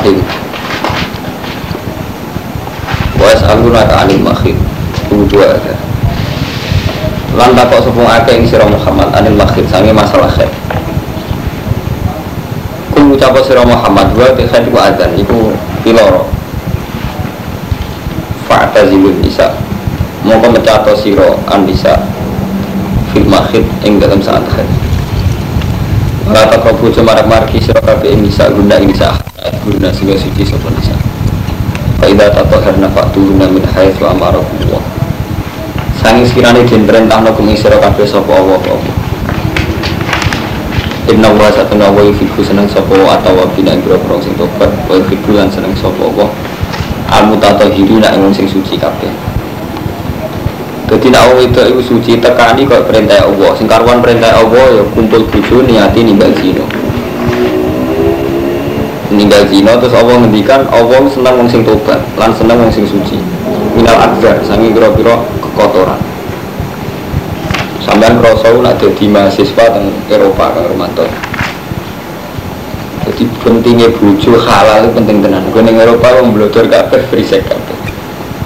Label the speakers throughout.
Speaker 1: Bismillahirrahmanirrahim. Wa as'alunaka 'anil makhid. Dua ada. Lan takok sepung akeh ing sira Muhammad anil makhid sange masalah khair. Kul ucap sira Muhammad wa te khair ku adzan iku piloro. Fa'tazilun nisa. Mongko mecato sira an nisa fil makhid ing dalam saat khair. Ora takrobu cemarak marki sira kabeh ing nisa guna ing nisa guna sing suci sapa nisa. Fa idza tatahharna fa'tuna min haitsu amarakumullah. Sanging sekiranya den perintahno kumi sira kabeh sapa Allah apa. Inna wa satuna wa seneng sapa wa atawa bina ing boro sing tobat wa lan seneng sapa Allah. Al mutatahhirina ing wong sing suci kabeh. Jadi nak itu iku suci tekani kok perintah Allah. Sing karuan perintah Allah ya kumpul bojo niati ninggal zina. Ninggal zina terus Allah ngendikan Allah seneng wong sing tobat lan seneng wong sing suci. Minal akbar sangi kira-kira kekotoran. Sampean krasa nak dadi mahasiswa teng Eropa kang Romanto. Jadi pentingnya bojo halal itu penting tenan. Gue ning Eropa wong blodor kabeh free sex kabeh.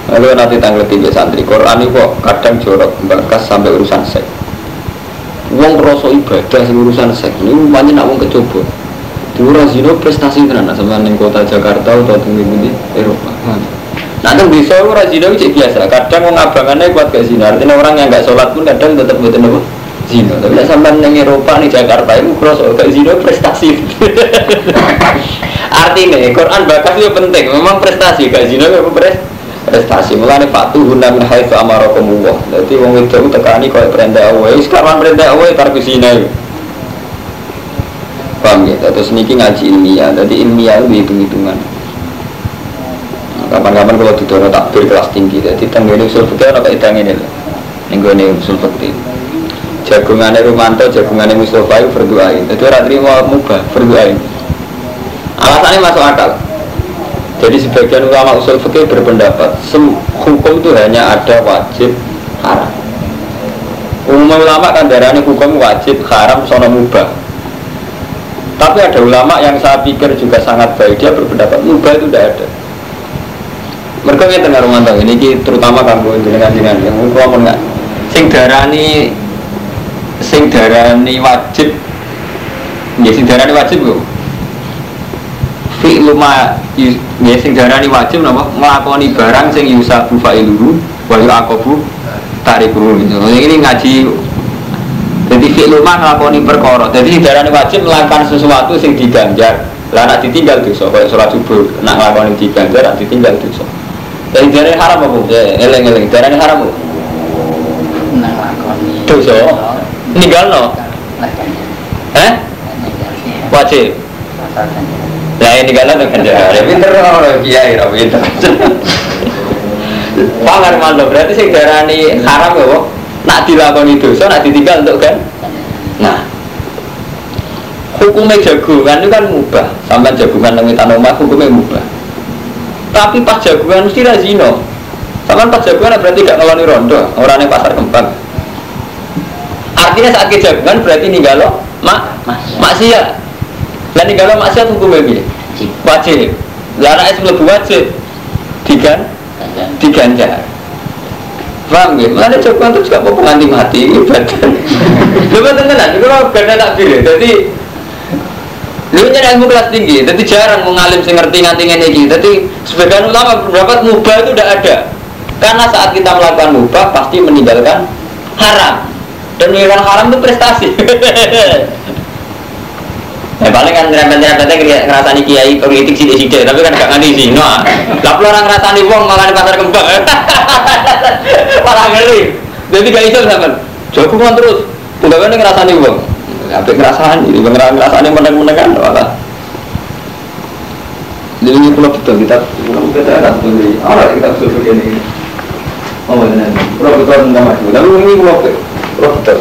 Speaker 1: Lalu nanti tanggal tiga santri Quran ini kok kadang jorok bakas sampai urusan seks. Uang rasa ibadah sing urusan seks ini banyak nak uang kecoba. Dura zino prestasi tenan sama neng kota Jakarta atau tinggi di Eropa. Nah, kan bisa orang zino itu biasa. Kadang orang abangannya kuat ke zina. Artinya orang yang nggak sholat pun kadang tetap buat apa? Zino. Tapi sampai neng Eropa nih Jakarta itu cross ke zino prestasi. Artinya Quran bakas itu penting. Memang prestasi gak zino itu prestasi prestasi mulane fatu guna min haitsu amarakumullah dadi wong wedok tekani koyo perintah Allah wis kawan perintah Allah tar kusina paham ya. Terus niki ngaji ilmiah. Dadi ilmiah itu hitung-hitungan. Kapan-kapan kalau didono takbir kelas tinggi jadi tenggene usul fikih ana kaedah ngene lho ning gone usul fikih. Jagungane Rumanto jagungane Mustofa itu berdoain jadi ora trimo mubah berdoain alasannya masuk akal. Jadi sebagian ulama usul fikih berpendapat hukum itu hanya ada wajib haram. Umum ulama kan darahnya hukum wajib haram sono mubah. Tapi ada ulama yang saya pikir juga sangat baik dia berpendapat mubah itu tidak ada. Mereka ini tengah rumah ini terutama kamu dengan dengan yang ngomong nggak. Sing darani sing darani wajib ya sing darani wajib kok fi'lu ma ya sing darani wajib napa nglakoni barang sing yusabu fa'iluhu wa yu'aqabu tarikuhu. Ini ngaji fi'lu ma nglakoni perkara. Jadi sing darani wajib melakukan sesuatu sing diganjar. Lah nak ditinggal dosa kaya salat subuh nak nglakoni diganjar nak ditinggal dosa. Jadi darani haram apa? Ya eleng-eleng darani haram apa?
Speaker 2: nglakoni
Speaker 1: Dosa. Ninggalno. Eh? Wajib. Nah ini kalau dengan jari pinter orang kiai orang pinter. Pangar mantap berarti sing darani haram ya. Nak dilakoni dosa, nak ditinggal untuk kan. Nah, hukumnya jagungan itu kan mubah. Sampai jagungan nang tanah hukumnya mubah. Tapi pas jagungan mesti razino. Sama pas jagungan berarti gak ngeloni rondo, orang yang pasar kembang. Artinya saat kejagungan berarti ninggalo mak maksiat. Dan kalau maksiat hukumnya piye? Wajib. Anak es wajib. Digan diganjar. Paham ya? Mana coba itu juga mau nganti mati ibadah. Coba tenan, kalau gak ada takbir. Jadi Lu nyari ilmu kelas tinggi, jadi jarang mengalim sing ngerti nganti ngene iki. Jadi sebagian ulama berpendapat mubah itu tidak ada. Karena saat kita melakukan mubah pasti meninggalkan haram. Dan meninggalkan haram itu prestasi. Ya paling kan rempet-rempetnya ngerasani kiai politik sidik-sidik Tapi kan gak nganti sih Nah, lah orang ngerasani wong malah di pasar kembang. Malah ngeri. Jadi gak iso terus. Udah kan ngerasani wong. Tapi ngerasani, ini ngerasani meneng-menengan malah. Jadi ini pulau betul kita Kita ada seperti Orang kita betul begini Oh benar Pulau betul tentang maju Tapi ini pulau betul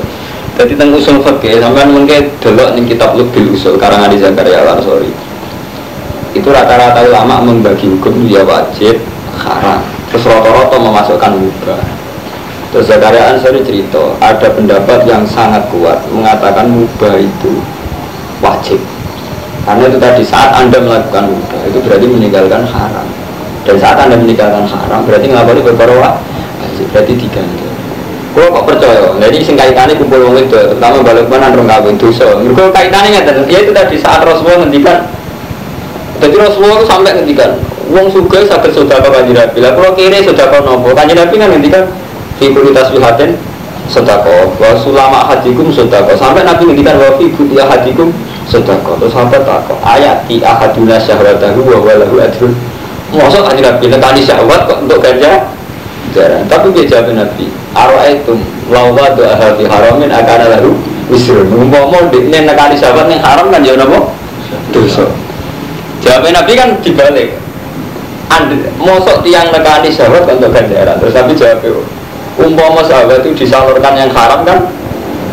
Speaker 1: jadi tentang usul fikih sampai mungkin delok nih kitab lebih usul karang Adi Zakaria Lansori itu rata-rata ulama membagi hukum dia wajib haram terus rata-rata memasukkan mubah terus Zakaria Ansori cerita ada pendapat yang sangat kuat mengatakan mubah itu wajib Karena itu tadi saat anda melakukan mubah itu berarti meninggalkan haram. Dan saat anda meninggalkan haram berarti ngelakuin beberapa berarti diganti. Kalau kok percaya, jadi sing kaitannya kumpul wong itu, terutama balik mana orang kawin dosa. Mereka kaitannya nggak ya itu tadi saat Rasulullah ngendikan, jadi Rasulullah itu sampai ngendikan, wong suga sakit sudah kau kanji Nabi. Lah kalau kiri sudah kau nopo, kanji Nabi kan ngendikan, fikulitas wihatin sodako, wa sulama hadikum sodako. Sampai Nabi ngendikan wa fi butia hadikum sodako. Terus sampai tako ayat di ahaduna syahwatahu wa walahu adrun. Masa kanji Nabi nekani syahwat kok untuk ganja? Jarang. Tapi dia jawab Nabi, Aro'aitum lawa doa hati haramin akan lalu wisrun. Ngomong ini nekani sahabat yang haram kan ya nopo dosa. Jawab Nabi kan dibalik. Anda mosok tiang nekani sahabat untuk ganjaran. Terus Nabi jawab umpama sahabat itu disalurkan yang haram kan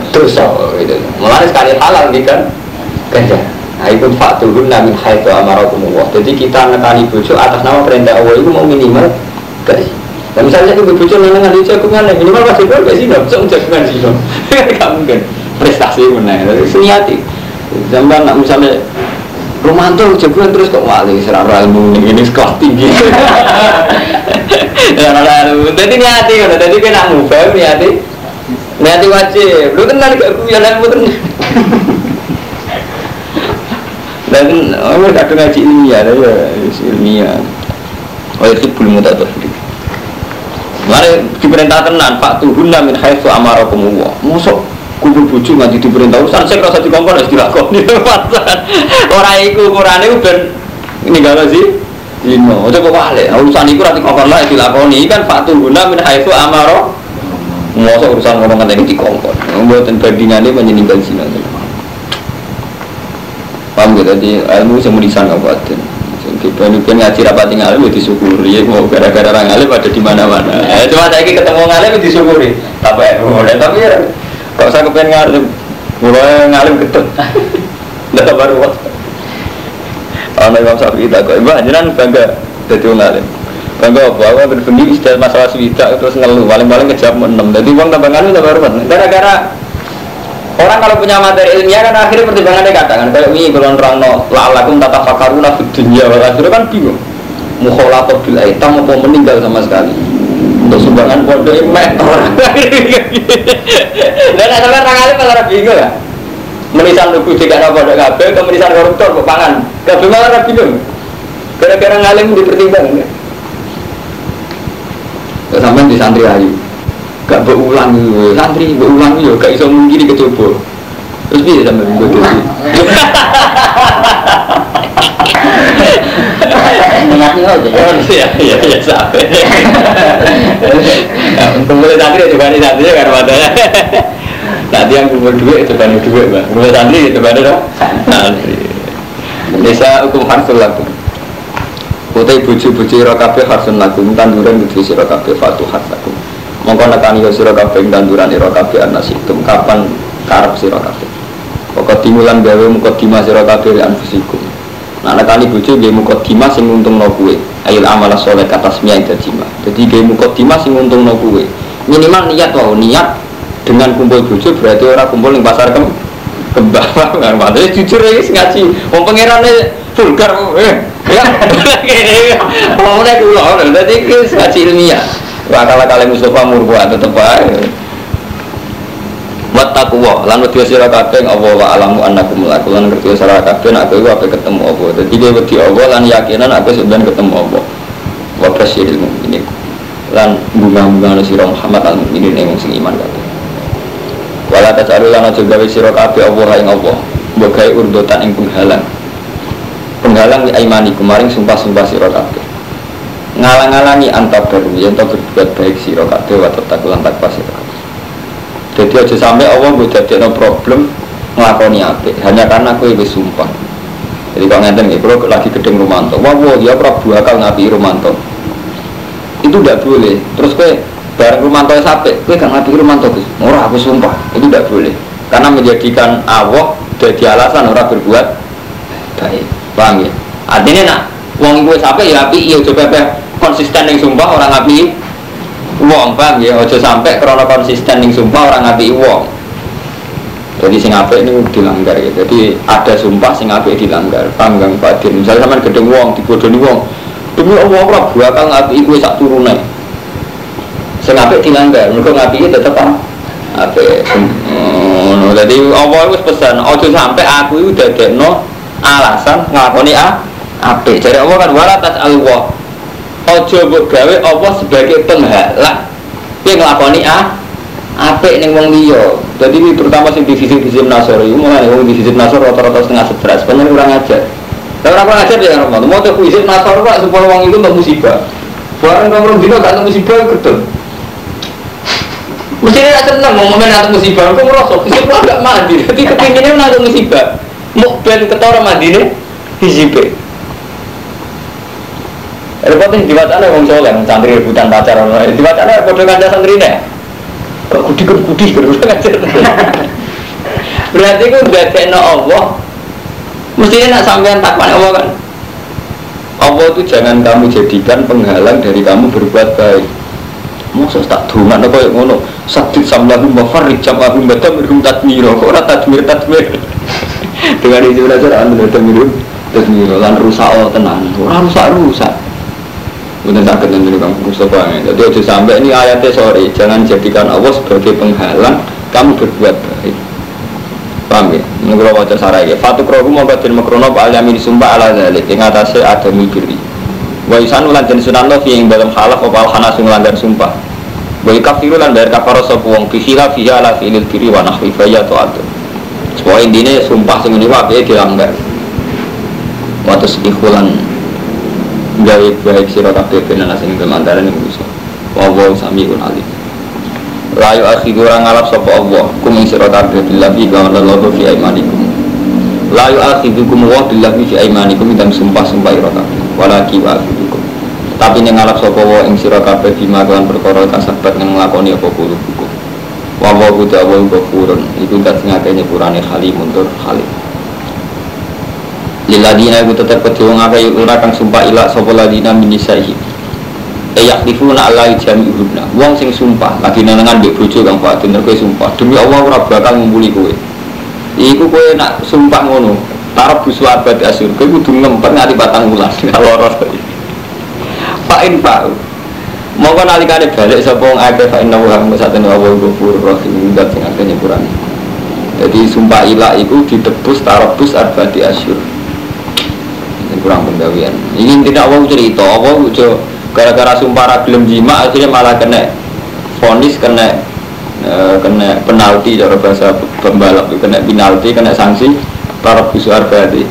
Speaker 1: dosa gitu. Mulai sekali halal nih kan ganjaran. Nah itu fakturun namin haitu amarakumullah. Jadi kita nekani bojo atas nama perintah Allah itu mau minimal guys dan misalnya aku bocor nang nang jagungan minimal pasti gak sih nggak bisa jagungan sih dong. Gak mungkin prestasi mana? Seniati. Zaman nak misalnya Romanto jagungan terus kok wali serara ilmu ini sekolah tinggi. Serara ilmu. Jadi niati kan, jadi kena mubah niati. Niati wajib. Lu kenal gak aku yang ilmu terus. Dan oh kadang ngaji ilmiah, ya ilmiah. Oh itu belum tahu. Mari diperintah tenan, Pak Tuhunna min haitsu amarakumullah. Mosok kumpul bojo nganti diperintah urusan saya rasa dikongkon wis dilakoni. Ora iku ukurane ben ninggalo sih. Dino, ojo kok wale. Urusan iku ora dikongkon lah dilakoni kan Pak Tuhunna min haitsu amara. Mosok urusan ngomong ngene dikongkon. Mboten bandingane menyeninggal zina. Paham gitu, jadi ilmu yang menisan kabupaten kita ini kan ngaji rapat ngalim ya disyukuri. Ya mau gara-gara orang ngalim ada di mana-mana. Ya, cuma saya ketemu ngalim ya disyukuri. Tapi ya? Tapi ya kalau saya kepengen ngalim mulai ngalim ketut udah baru. Waktu Ana Imam Syafi'i tak kok, "Mbah, jenengan bangga dadi wong alim." Bangga apa? Aku berbendi istilah masalah swida terus ngeluh, paling-paling ngejawab menem. Dadi wong tambah ngalim tambah rumen. Gara-gara Orang kalau punya materi ilmiah kan akhirnya pertimbangannya katakan kayak ini kalau orang no la'alakum tata fakaruna di dunia akhirnya kan bingung. Mukholator bil aitam mau meninggal sama sekali. Untuk sumbangan pondok imek orang dan asalnya orang alim malah bingung ya. Menisan lugu tiga ada pondok kabel ke menisan koruptor ke pangan. Kabel malah bingung. Gara-gara ngalim dipertimbangkan. Ya sampai di santri ayu gak berulang santri berulang yo gak iso mungkin kecoba terus bisa sampai minggu itu Iya, iya, iya, santri itu kan santri kan matanya. Nanti yang kumpul duit itu kan duit, bang. Kumpul santri itu ada santri. Desa hukum harsul lakum. Kutai buju-buju rokabe harsun lakum tanduran buju sira kabeh fatu harsakum mongko nekani yo sira kabeh tanduran ira kabeh anasitum kapan karep sira kabeh? Pokok timulan gawe muka dima sira kabeh anfusikum. Nah nekani bojo nggih muka dima sing untungno kuwe. Ayil amala soleh katasmiyah jima jadi nggih muka dima sing untungno kuwe. Minimal niat wae niat dengan kumpul bojo berarti orang kumpul ning pasar kem kembang. Kan padahal jujur ya ngaji. Wong pangerane vulgar eh ya. Ngomongnya kula dadi ngaji ilmiah Wakala kali Mustafa murbuah tetep ae. Wattaqwa lan wedi sira kabeh Allah wa alamu annakum laku lan ngerti sira kabeh nek kowe ape ketemu apa. Dadi kowe wedi Allah lan yakinan aku sebenarnya ketemu Allah. Wa basyiril mukminin. Lan bunga-bunga sira Muhammad al mukminin ing sing iman kabeh. Wala tasalu lan aja gawe sira kabeh Allah ing Allah. Mbok urdotan ing penghalang. Penghalang di aimani kemarin sumpah-sumpah sira kabeh ngalang-alangi antar baru yang tak berbuat baik si kabeh wa tatakulan takwa sira jadi aja sampai Allah gue jadi no problem ngelakoni apa hanya karena aku itu sumpah. Jadi kalau ngeten nih kalau lagi gedeng Romanto wah wah ya Prabu akal ngapi Romanto. Itu tidak boleh. Terus gue bareng Romanto sampai gue gak ngapi Romanto gus? Murah aku sumpah. Itu tidak boleh. Karena menjadikan Allah jadi alasan orang berbuat baik. Paham ya? Artinya nak uang gue sampai ya api iya coba konsisten yang sumpah orang api uang bang ya ojo sampai karena konsisten yang sumpah orang api uang Jadi sing ini dilanggar ya. Jadi ada sumpah sing dilanggar. Panggang Fadil. Misalnya sama gedeng wong, dibodoni wong. Demi Allah ora bakal ngapi iku sak turune. Sing apik dilanggar. Mergo ngapi tetep apik. Hmm, jadi Allah wis pesan, ojo sampai aku itu dadekno alasan nglakoni a apik. Jadi Allah kan wala tas Allah. Ojo mbok gawe Allah sebagai penghalang. Piye nglakoni a apik ning wong liya. Jadi ini terutama sing divisi divisi nasor itu mulai wong divisi nasor rata-rata setengah sebelas. Sebenarnya kurang ajar. Tapi orang kurang ajar ya Romo. Mau tuh divisi nasor pak supaya wong itu nggak musibah. Barang kamu dino gak musibah gedel. Mesti dia seneng mau momen atau musibah. Aku merasa musibah gak mandi. Tapi kepinginnya mana musibah. Mau ben ketora mandi nih hizibah. Repotnya di wacana wong soleh, santri rebutan pacar, di wacana bodoh kanca santri nih kudi kan kudi berarti itu udah no Allah. Mestinya nak sampean takwan Allah kan? Allah itu jangan kamu jadikan penghalang dari kamu berbuat baik. Masa tak duman apa yang ngono? Sabit samlahu mafarrik jam'ahum badam irhum tadmiro. Kok orang tadmir tadmir? Dengan itu belajar anda tadmir Tadmiro. Lan rusak oh tenang Orang rusak rusak Bukan sakit nanti Kang Mustafa ya. Jadi aja sampai ini ayatnya sorry, jangan jadikan Allah sebagai penghalang kamu berbuat baik. Paham ya? Ini kalau wajah sarai ya. Fatu mau batin makrono pak alamin sumpah ala zalik. Yang atasnya ada mikiri. Wa isan ulan jenis sunan lo yang dalam halaf opal hanasu melanggar sumpah. Wa kafiru lan bayar kafaro sopu wong bihila fiha ala fi'lil kiri wa nahwi faya to atu. Sebuah intinya sumpah sing ini wabe dilanggar. Waktu ikhulan gawe baik sira kabeh ben ana sing kemantaran iku iso. Wa wa samiun alim. La yu akhidu ora ngalap sapa Allah kum ing sira kabeh billahi wa Allah fi aimanikum la yu akhidukum wa billahi fi aimanikum dan sumpah-sumpah ira kabeh. Walaki wa akhidukum tapi ning ngalap sapa wa ing sira kabeh bima kan perkara kasabat ning nglakoni apa kulo hukum wa wa kudu awal ghafurun iku dat sing akeh nyepurane halimun tur halim Liladina itu tetap kedua ngakai ora kang sumpah ilah sopo ladina minisaihi Eyak difuna Allah jami ibuna Wong sing sumpah lagi nenengan di bojo kang fatin kowe sumpah. Demi Allah ora bakal ngumpuli kowe. Iku kowe nak sumpah ngono Tarap busu abad asur. Kowe kudu ngempet nganti batang wulan loro Fa'in fa'u Mongko nalikane balik sapa wong akeh fa inna wa musatene Allah ghafurur rahim ndak sing akeh nyepurane jadi sumpah ilah itu ditebus tarabus arbati asyur kurang penggawian ini tidak Allah cerita Allah ujo gara-gara sumpah ragilem jima akhirnya malah kena fonis kena e, kena penalti cara bahasa pembalap kena penalti kena sanksi para bisu arbati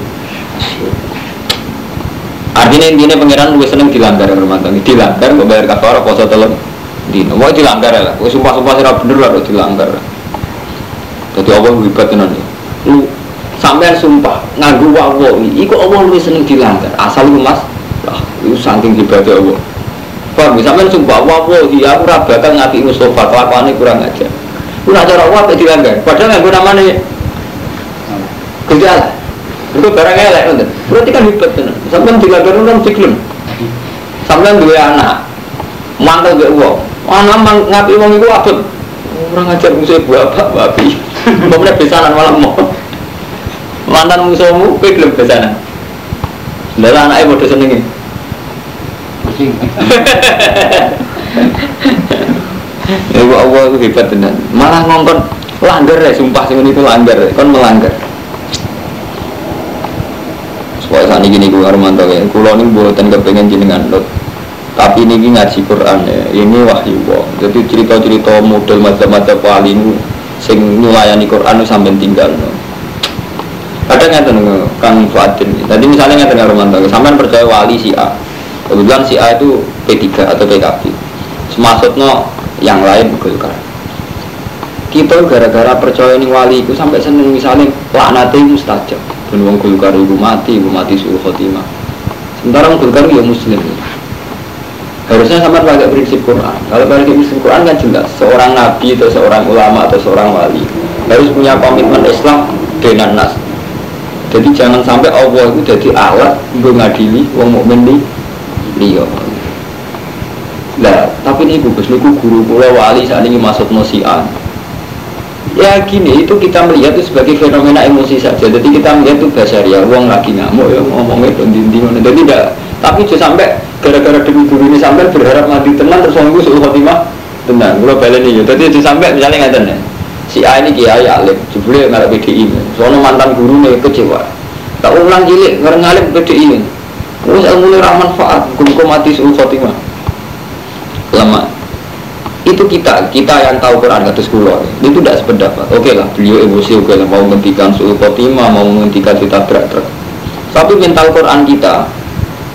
Speaker 1: artinya intinya pangeran gue seneng dilanggar rumah tangga dilanggar gue bayar kafar poso telur dino. Mau dilanggar lah. Sumpah sumpah sih bener lah dilanggar. Jadi Allah hebat tenan lu sampean sumpah nganggu wawowi iku Allah lebih seneng dilanggar? Asal itu mas. Lah itu saking ibadah Allah. Paham ya? Sampean sumpah wawowi aku bakal ngati Mustafa kelakuannya kurang aja itu nak cara Allah dilanggar. Padahal nganggu namanya gejala itu barang elek nanti berarti kan hebat kan sampean dilanggar kan diklem sampean dua anak mantel gak uang anak ngapi uang itu apa orang ngajar musuh bapak babi Bapak besanan malam mau mantan musuhmu kowe gelem besanan lha anake padha senenge kucing Ya Allah itu hebat tenan. Malah ngongkon langgar ya sumpah sing itu langgar, kon melanggar. Supaya saat ini gue Armanto ya, kulo ini buatan kepengen jenengan lot. Tapi ini ngaji Quran ya, ini wahyu kok. Jadi cerita-cerita model macam-macam wali ini, sing nyulayani Quran sampai tinggal. No kadang nggak tahu kang Fuadin tadi misalnya nggak tahu Romanto sampai percaya wali si A kebetulan si A itu P3 atau PKB semaksudnya yang lain Golkar kita gara-gara percaya ini wali itu sampai seneng misalnya laknat itu mustajab. Dan wong Golkar itu mati itu mati suhu khotimah. Sementara wong Golkar ya muslim. Harusnya sama pakai prinsip Quran. Kalau pakai prinsip Quran kan jelas seorang nabi atau seorang ulama atau seorang wali harus punya komitmen Islam dengan nas jadi jangan sampai Allah itu jadi alat untuk ngadili wong mukmin di liya. Lah, tapi ini bagus niku guru kula wali saat ini masuk nosian. Ya gini, itu kita melihat itu sebagai fenomena emosi saja. Jadi kita melihat itu dasar ya, uang lagi ngamuk ya ngomongnya dinding mana. Jadi tidak, tapi juga sampai gara-gara demi guru ini sampai berharap mati tenang terus orang suruh khotimah tenang. Kalau balik ini, jadi itu sampai misalnya nggak tenang. Si A ini kiai alim, jebule nggak PDI. Soalnya mantan guru nih kecewa. Tak ulang cilik ngareng alim PDI. Terus ilmu ini manfaat, guru mati suruh khotimah. Lama itu kita kita yang tahu Quran kata sekolah itu tidak sependapat oke lah beliau emosi oke lah mau menghentikan suhu khotimah mau menghentikan kita berat tapi mental Quran kita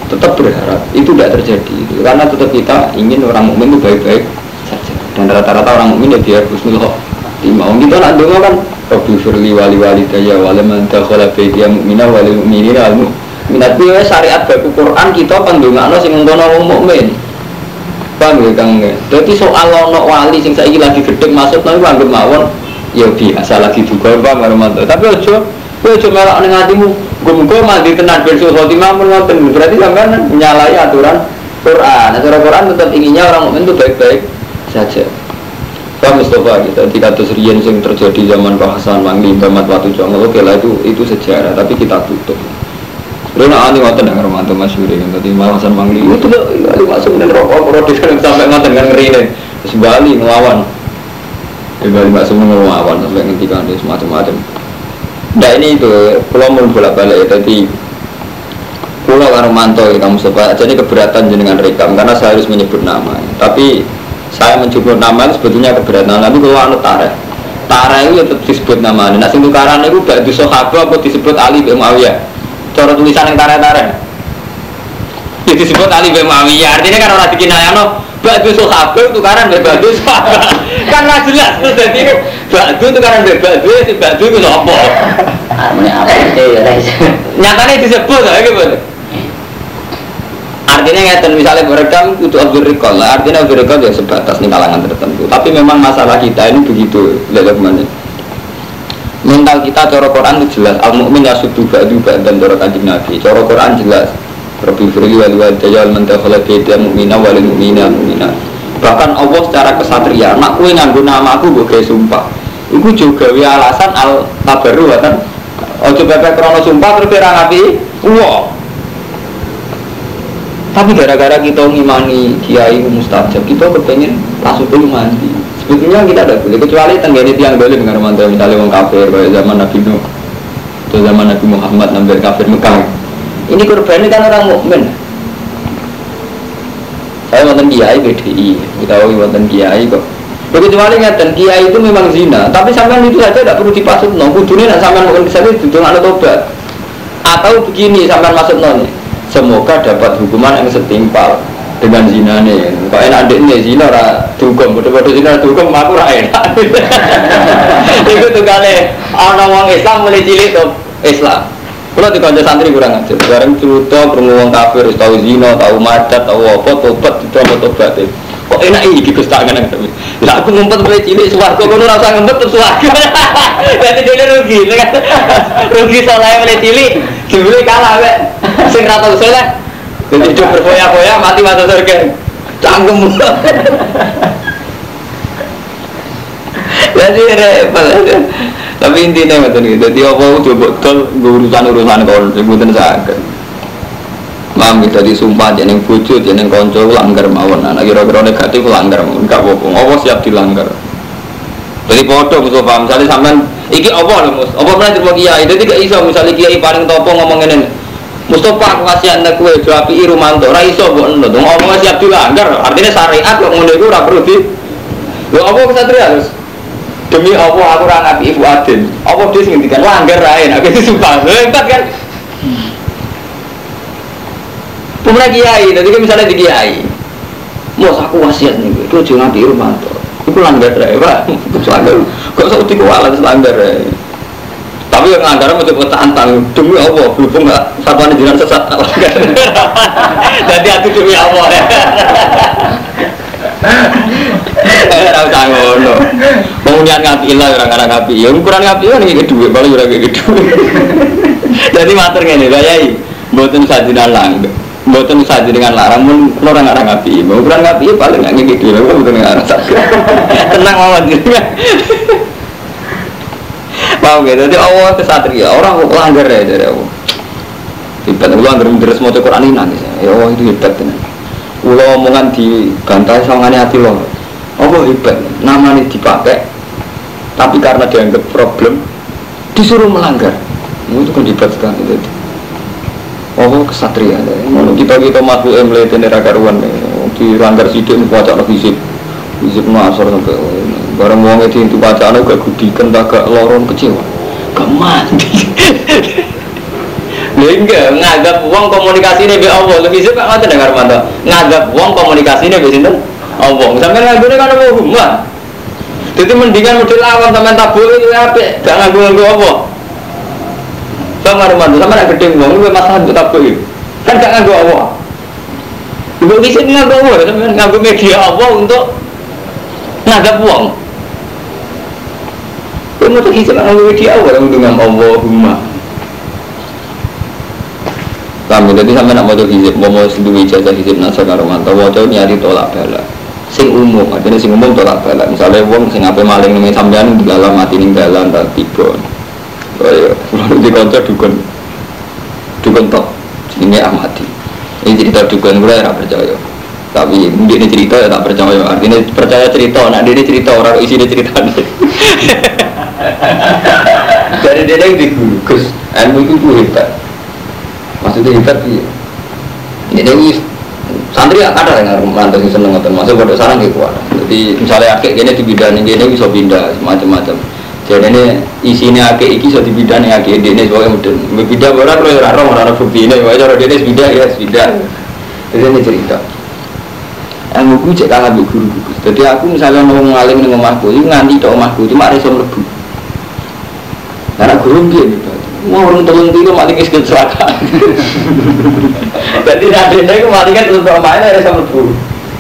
Speaker 1: tetap berharap itu tidak terjadi karena tetap kita ingin orang mukmin itu baik-baik saja dan rata-rata orang mukmin ya biar husnul kita nak dengar kan Rabbi firli wali wali daya wali mantah kalau baiknya mukminah wali mukminina al minat syariat baku Quran kita pandungan sing ngono mukmin Paham ya Kang? Jadi soal ono wali sing saiki lagi gedhe masuk nang anggap mawon ya biasa lagi juga Pak Marmanto. Tapi ojo kowe ojo melok ning atimu muga mandi tenan ben suhu khotimah mun. Berarti sampean menyalahi aturan Quran. Aturan Quran tetap inginnya orang mukmin itu baik-baik saja. Pak Mustafa kita di katus yang terjadi zaman Pak Hasan Mangli, Bamat Watu Jongol, oke lah itu itu sejarah, tapi kita tutup. Lu nak ani ngoten nang Romanto Masyuri kan tadi malasan mangli itu tuh ali masuk dan rokok produs kan sampai ngoten kan ngeri nih. Terus Bali ngelawan. Ya Bali masuk ngelawan sampai ngendikan dia semacam-macam. Nah ini itu pulau mau bolak balik ya tadi pulau karo manto ya kamu sebab jadi keberatan jenengan rekam karena saya harus menyebut nama. Tapi saya menyebut nama itu sebetulnya keberatan. Tapi kalau anu tareh, tareh itu tetap disebut nama. Nah sing tukaran itu gak sahabat apa disebut Ali bin Muawiyah? Cara tulisan yang tarik-tarik itu disebut Ali bin Muawiyah. Artinya kan orang dikinayano batu sahabat itu karena batu sahabat kan nggak jelas terus jadi batu itu karena batu si batu itu apa?
Speaker 2: Apa itu ya
Speaker 1: nyatanya disebut ya gitu artinya ngeten misalnya berekam itu Abdul Rikol lah. Artinya Abdul Rikol ya sebatas nih kalangan tertentu. Tapi memang masalah kita ini begitu lihat mana mental kita cara Quran itu jelas. Al mukmin yasudu ba'du dan cara kanjeng Nabi. Cara Quran jelas. Rabbi firli wal wal man dakhala baita mu'mina wal mu'mina mu'mina bahkan Allah secara kesatria nak kue nganggo nama aku gue sumpah. Itu juga alasan al tabaru kan ojo bebek krono sumpah terus ngapi. Wow tapi gara-gara kita ngimani kiai mustajab kita kepengen langsung dulu mandi Sebetulnya kita ada boleh kecuali tenggene tiang boleh dengan mantel misalnya orang kafir kayak zaman Nabi Nuh atau zaman Nabi Muhammad nambah kafir Mekah. Ini korban kan orang mukmin. Saya wonten kiai BDI, kita wonten kiai kok. Kecuali ngeten kiai itu memang zina, tapi sampean itu saja tidak perlu dipasut no. Kudune nak sampean mungkin bisa itu ada tobat. Atau begini sampean masuk no Semoga dapat hukuman yang setimpal dengan zina nih kok enak nih zina ra dugem bodoh-bodoh zina dugem aku ra enak. Itu tuh kali orang orang Islam mulai cilik tuh Islam. Kalau di kantor santri kurang aja sekarang cerita perlu kafir tahu zina tahu macet tahu apa tobat itu apa tobat kok enak ini gitu tangan tapi lah aku ngumpet mulai cilik suwargo kono rasa ngumpet terus suwargo jadi dia rugi kan rugi soalnya mulai cilik dibeli kalah be sing rata usul jadi hidup berfoya-foya mati mata surga. Canggung. Jadi repot. Tapi intinya nggak tahu. Jadi apa coba betul urusan urusan kau sebutin sakit. Mam kita disumpah jeneng bojo jeneng konco langgar mawon. Nah kira-kira negatif langgar mawon. Enggak apa-apa. Apa siap dilanggar. Jadi foto musuh paham. Misalnya sampean iki apa lho mus? Apa pernah terima kiai? Jadi gak iso misalnya kiai paling topo ngomong ini. Mustafa aku kasih anda kue jual pi Rumanto, raiso buat endo, dong ngomong siap dilanggar, artinya syariat kok ngono itu rapi di, lo apa kesatria terus demi apa aku orang ibu adin, apa dia langgar lain, aku itu sumpah, lo empat kan. Pemenang kiai, kan misalnya di kiai, mau aku wasiat nih, itu jual pi Rumanto, itu langgar rai, pak, itu langgar, kok saya utik walan langgar rai. Tapi yang anggaran mau coba tantang demi Allah, berhubung nggak satuan jiran sesat. Jadi aku demi Allah ya. Eh, tahu tanggung no. Mau niat ngapi lah orang orang ngapi. Ya ukuran ngapi ini duit, baru juga kayak. Jadi mater ini, bayai. Buatan sajinan lang, buatan saji dengan larang pun orang orang ngapi. Mau ukuran ngapi paling nggak gitu. Bukan nggak rasa. Tenang mawon. Paham ya? Jadi Allah kesatria, orang kok langgar ya dari Allah. Hebat, Allah anggar terus mau Quran ini nangis. Ya Allah itu hebat tenan. Allah omongan dibantai sama hati lo. Allah hebat, namanya dipakai, tapi karena dianggap problem, disuruh melanggar. Itu kan hebat sekali. Allah kesatria. Kalau kita kita makhluk yang melihat ini rakaruan, di langgar sidik, baca lagi sih. Isip masor sampai barang wong itu itu bacaan gak gudikan tak gak lorong kecewa. Gak mati. Enggak nganggap wong komunikasi ini be Allah. Lebih sih Pak ngoten dengar mantap nganggap wong komunikasi ini be sinten? Allah. Sampai nganggone kan apa rumah jadi mendingan model awam sampean tabur itu apik. Gak nganggo nganggo apa sama rumah sama nak gede wong lu masalah untuk tabur kan gak nganggo apa Ibu bisa nganggo apa sampean nganggo media Allah untuk ngadap uang itu mau terisi kan nganggo media Allah yang dengan Allahumma kami jadi sampai nak mau hizib, mau mau sendiri ijazah hizib nasa karo mantau, mau nyari tolak bala. Sing umum, artinya sing umum tolak bala. Misalnya wong sing apa maling nih sampean di dalam mati nih dalam tak. Oh iya, lalu di dukun, dukun top, ini amati. Ini cerita dukun gue ya percaya. Tapi mungkin ini cerita ya tak percaya. Artinya percaya cerita, nah dia cerita orang isi dia cerita. Dari dia yang digugus, ilmu itu hebat. Maksudnya hebat iya. Ini ini santri ada yang merantau sing seneng ngoten. Masuk pada sarang gitu jadi misalnya akek gini di bidang ini ini bisa pindah macam-macam jadi ini isinya akek iki bisa di bidang yang akek ini sebagai beda orang kalau orang orang orang bukti ini wajar orang ini beda ya beda jadi ini cerita. Yang buku cek kalah bu guru jadi aku misalnya mau ngalim dengan omahku itu nganti ke omahku cuma ada yang lebih karena guru dia gitu mau orang telung tiga mati kis kecelakaan. Jadi nanti itu mati kan terus bermain ada sama guru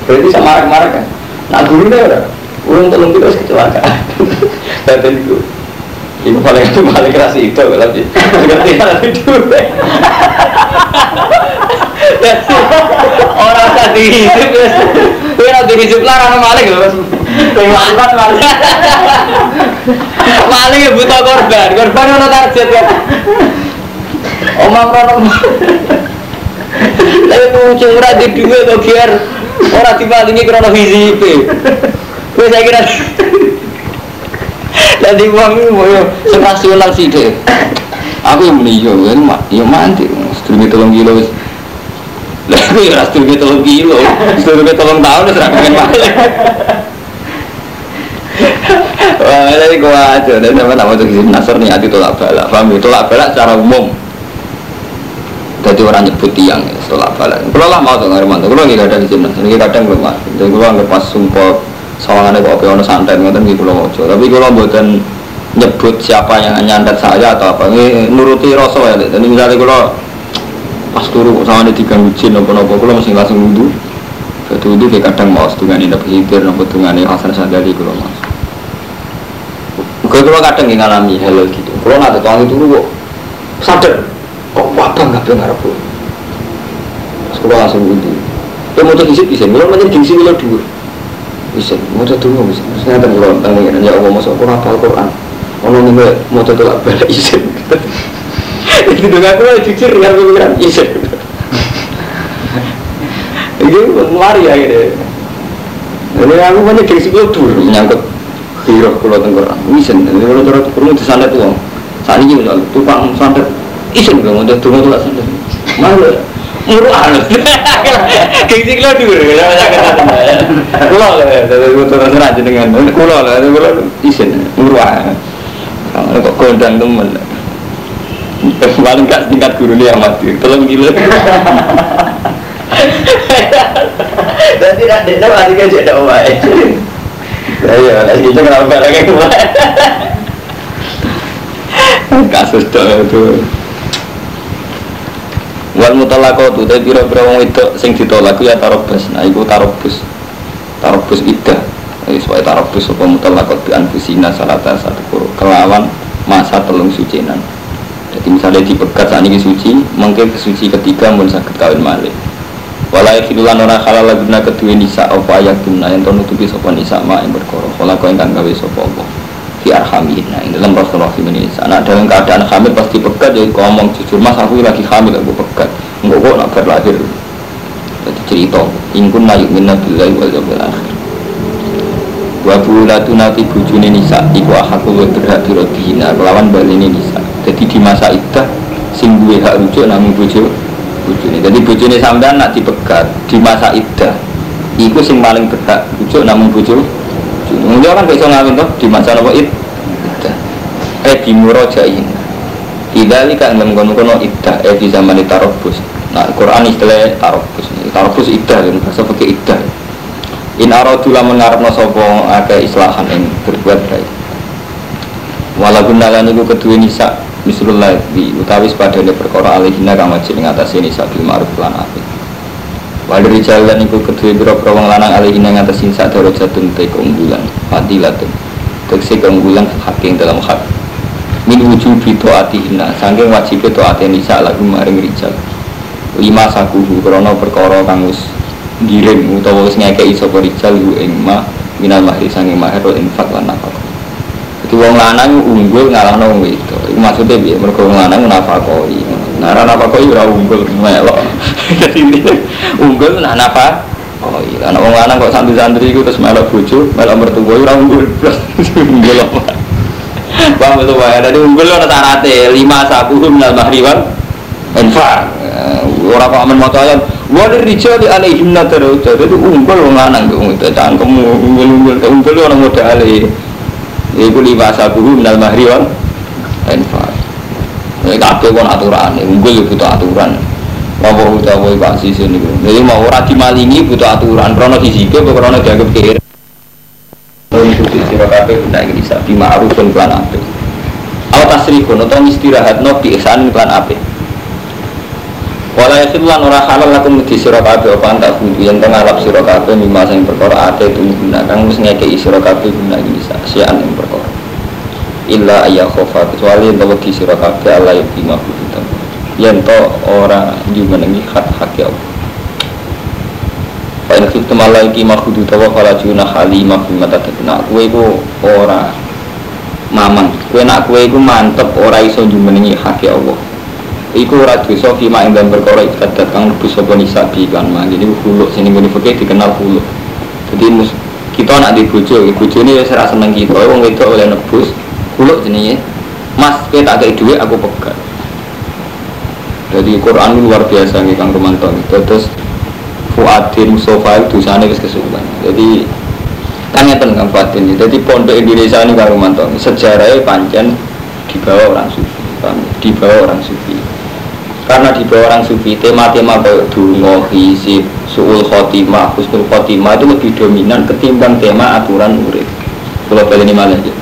Speaker 1: berarti sama marah-marah kan? Nah guru deh udah orang telung tiga kecelakaan dan itu ini paling itu paling keras itu tapi ngerti nanti dulu orang tadi hidup gue nanti hidup larang maling loh Maling maling ya buta korban, korban ono target ya. Omang rono. Tapi kucing ora di duwe to biar ora dipalingi krono hizipe. Wis saya kira Jadi uang itu senasional sih deh. Aku yang beli yo kan mak, yo mati. Sedulur tolong kilo aku ya sedulur tolong kilo, sedulur tolong tahun wis ra pengen balik. Wah, ini gua aja. Dan sama tak tuh nasar nih hati tolak balak. Paham ya? Tolak balak secara umum. Jadi orang nyebut tiang ya, tolak balak. Kalau lah mau tuh nggak mantu. Kalau nggak ada di sini, ini kadang belum mas. Jadi kalau nggak pas sumpah sawangannya kok ono santet ngoten nggih kula waca. Tapi kalau mboten nyebut siapa yang nyantet saya atau apa. Ini nuruti rasa ya. Jadi misalnya kalau pas turu sama di tiga jin apa-apa kalau masih langsung wudhu. Jadi wudhu kayak kadang mau setengah ini dapat hidir, dapat setengah ini hasan sadari kalau mas. Gue kalau kadang yang ngalami hal gitu. Kalau nanti tuang itu kok sadar, kok apa nggak dengar apa. Sekolah langsung wudhu. Ya mau tuh isi bisa, kalau macam diisi kalau dua. Bisa, mau tuh dua bisa. Ternyata kalau tanya ya Allah masuk aku hafal Quran. Ono nih mau tuh tuh balik isi. Itu dengan aku jujur dengan pikiran isi. Ini lari ya gitu. Ini aku banyak diisi kalau dua menyangkut Hiro kulo tengkorak, isen. Jadi kalau cara perlu disandet uang. Saat ini tukang sandet, isen kalau untuk tunggu tuh sandet. Malu, muru anu. Gengsi ya kata. Kulo lah, jadi kulo terus aja dengan kulo lah, kulo isen, muru kok kondang temen. Paling gak tingkat guru dia mati, tolong gila. Dan tidak tidak mati kan jadi omai. Iya, lagi itu kenapa lagi Kasus itu. Wal mutalaqatu te pira-pira wong itu sing ditolak ya tarobus. Nah, iku tarobus. Tarobus iddah. Wis wae tarobus apa mutalaqat bi anfusina salata satu kuro kelawan masa telung sucinan. Jadi misalnya dipegat saat ini suci, mungkin kesuci ketiga mun sakit kawin malih. Walai khilulan ora halal guna kedua nisa apa ayat guna yang tono tuki sopo nisa ma yang berkoro. Kalau kau ingkang gawe sopo Allah. Fi arhamina ini dalam Rasulullah ini anak dalam keadaan hamil pasti pegat jadi ngomong jujur mas aku lagi hamil aku pegat. Enggak kok nak berlahir? Jadi cerita ingkun mayuk minna billahi wal yawmil akhir. Wa bulatu nati bujune nisa iku aku wa berhak dirobihina kelawan balini nisa. Jadi di masa iddah sing duwe hak rujuk namun bojo bojone. Jadi bojone sampean nak dipegat di masa iddah iku sing paling berhak rujuk namun bojo Mungkin kan bisa ngawin tuh di masa nopo id, eh di murojain. Tidak li kan dalam kono kono iddah, eh di zaman tarobus. Nah Quran istilah tarobus, tarobus iddah dan bahasa pakai iddah. In aradula mengarepno sapa akeh islahan ing berbuat baik. Walaupun nalan iku kedua nisa misalullah bi utawi sepadane perkara alihina kang wajib ing atase nisa bil ma'ruf lan apik. Wali rijal dan iku kedua biro-biro wong lanang alihina ing atase nisa darajatun te keunggulan fadilatun. Tegese keunggulan hak ing dalam hak. Min wujubi taatihina saking wajib taate nisa lagu maring rijal. Lima sakuhu krono perkara kang wis giring utawa wis ngekeki sapa rijal yu ing ma minal mahri sange mahar wal infak lan nafkah. Jadi wong lanang unggul ngalahno wong wedok. Iku maksude piye? Wong lanang nafakoi. Ora nafakoi ora unggul melok. Ini unggul nah nafak Oh iya, anak wong lanang kok santri-santri iku terus melok bojo, melok mertua ora unggul. Unggul apa? Paham itu wae. Jadi unggul ana syaratnya lima sabuhum minal mahri wal infak. Ora kok amen maca ayat Wali rijal di alaihim nadarauta Itu unggul wong lanang tuh Itu cangkemmu unggul-unggul Unggul orang muda alih Iku lima sabuhu minal mahri wal Enfar Ini kabeh kon aturan Unggul butuh aturan Apa utawa pak sisi ini Jadi mau ora dimalingi butuh aturan. Krono sisipe krono dianggap kiri Mengikuti sirah kabeh Benda ini bisa Bima arufun klan apik. Atau tasrihun Atau istirahat No biihsanin klan apik. Wala yasil lan ora halal lakum di sira kabeh apa antak kudu yen teng alap sira kabeh mimma sing perkara ate tu guna. Kang wis ngekeki sira kabeh guna iki sian ing perkara. Illa ayya khofa kecuali yen wedi sira kabeh Allah yang bima kudu Yen to ora jumenengi hak-hak ya Allah. Fa in khiftum Allah iki makhudhu tawa fala junah ali mahfimata tetna kowe iku ora mamang kowe nak kowe iku mantep ora iso jumenengi hak ya Allah Iku ora dosa fima ing dalam perkara ibadat kang lebu sapa nisabi kan mah. Jadi huluk sini ngene fikih dikenal huluk. Jadi kita nak di bojo, bojone wis ora seneng kita, wong wedok oleh nebus huluk jenenge. Mas, kowe tak kei aku pegat. Jadi Quran luar biasa nih Kang Romanto. Terus Fuadin Mustafa itu sana kesuwen. Jadi kan ngeten Kang Fuadin. Jadi pondok Indonesia ini Kang Romanto. Sejarahnya pancen di bawah orang sufi, di bawah orang sufi karena di bawah orang sufi tema-tema kayak dungo, hisib, suul khotimah, husnul khotimah itu lebih dominan ketimbang tema aturan murid kalau balik ini malah ya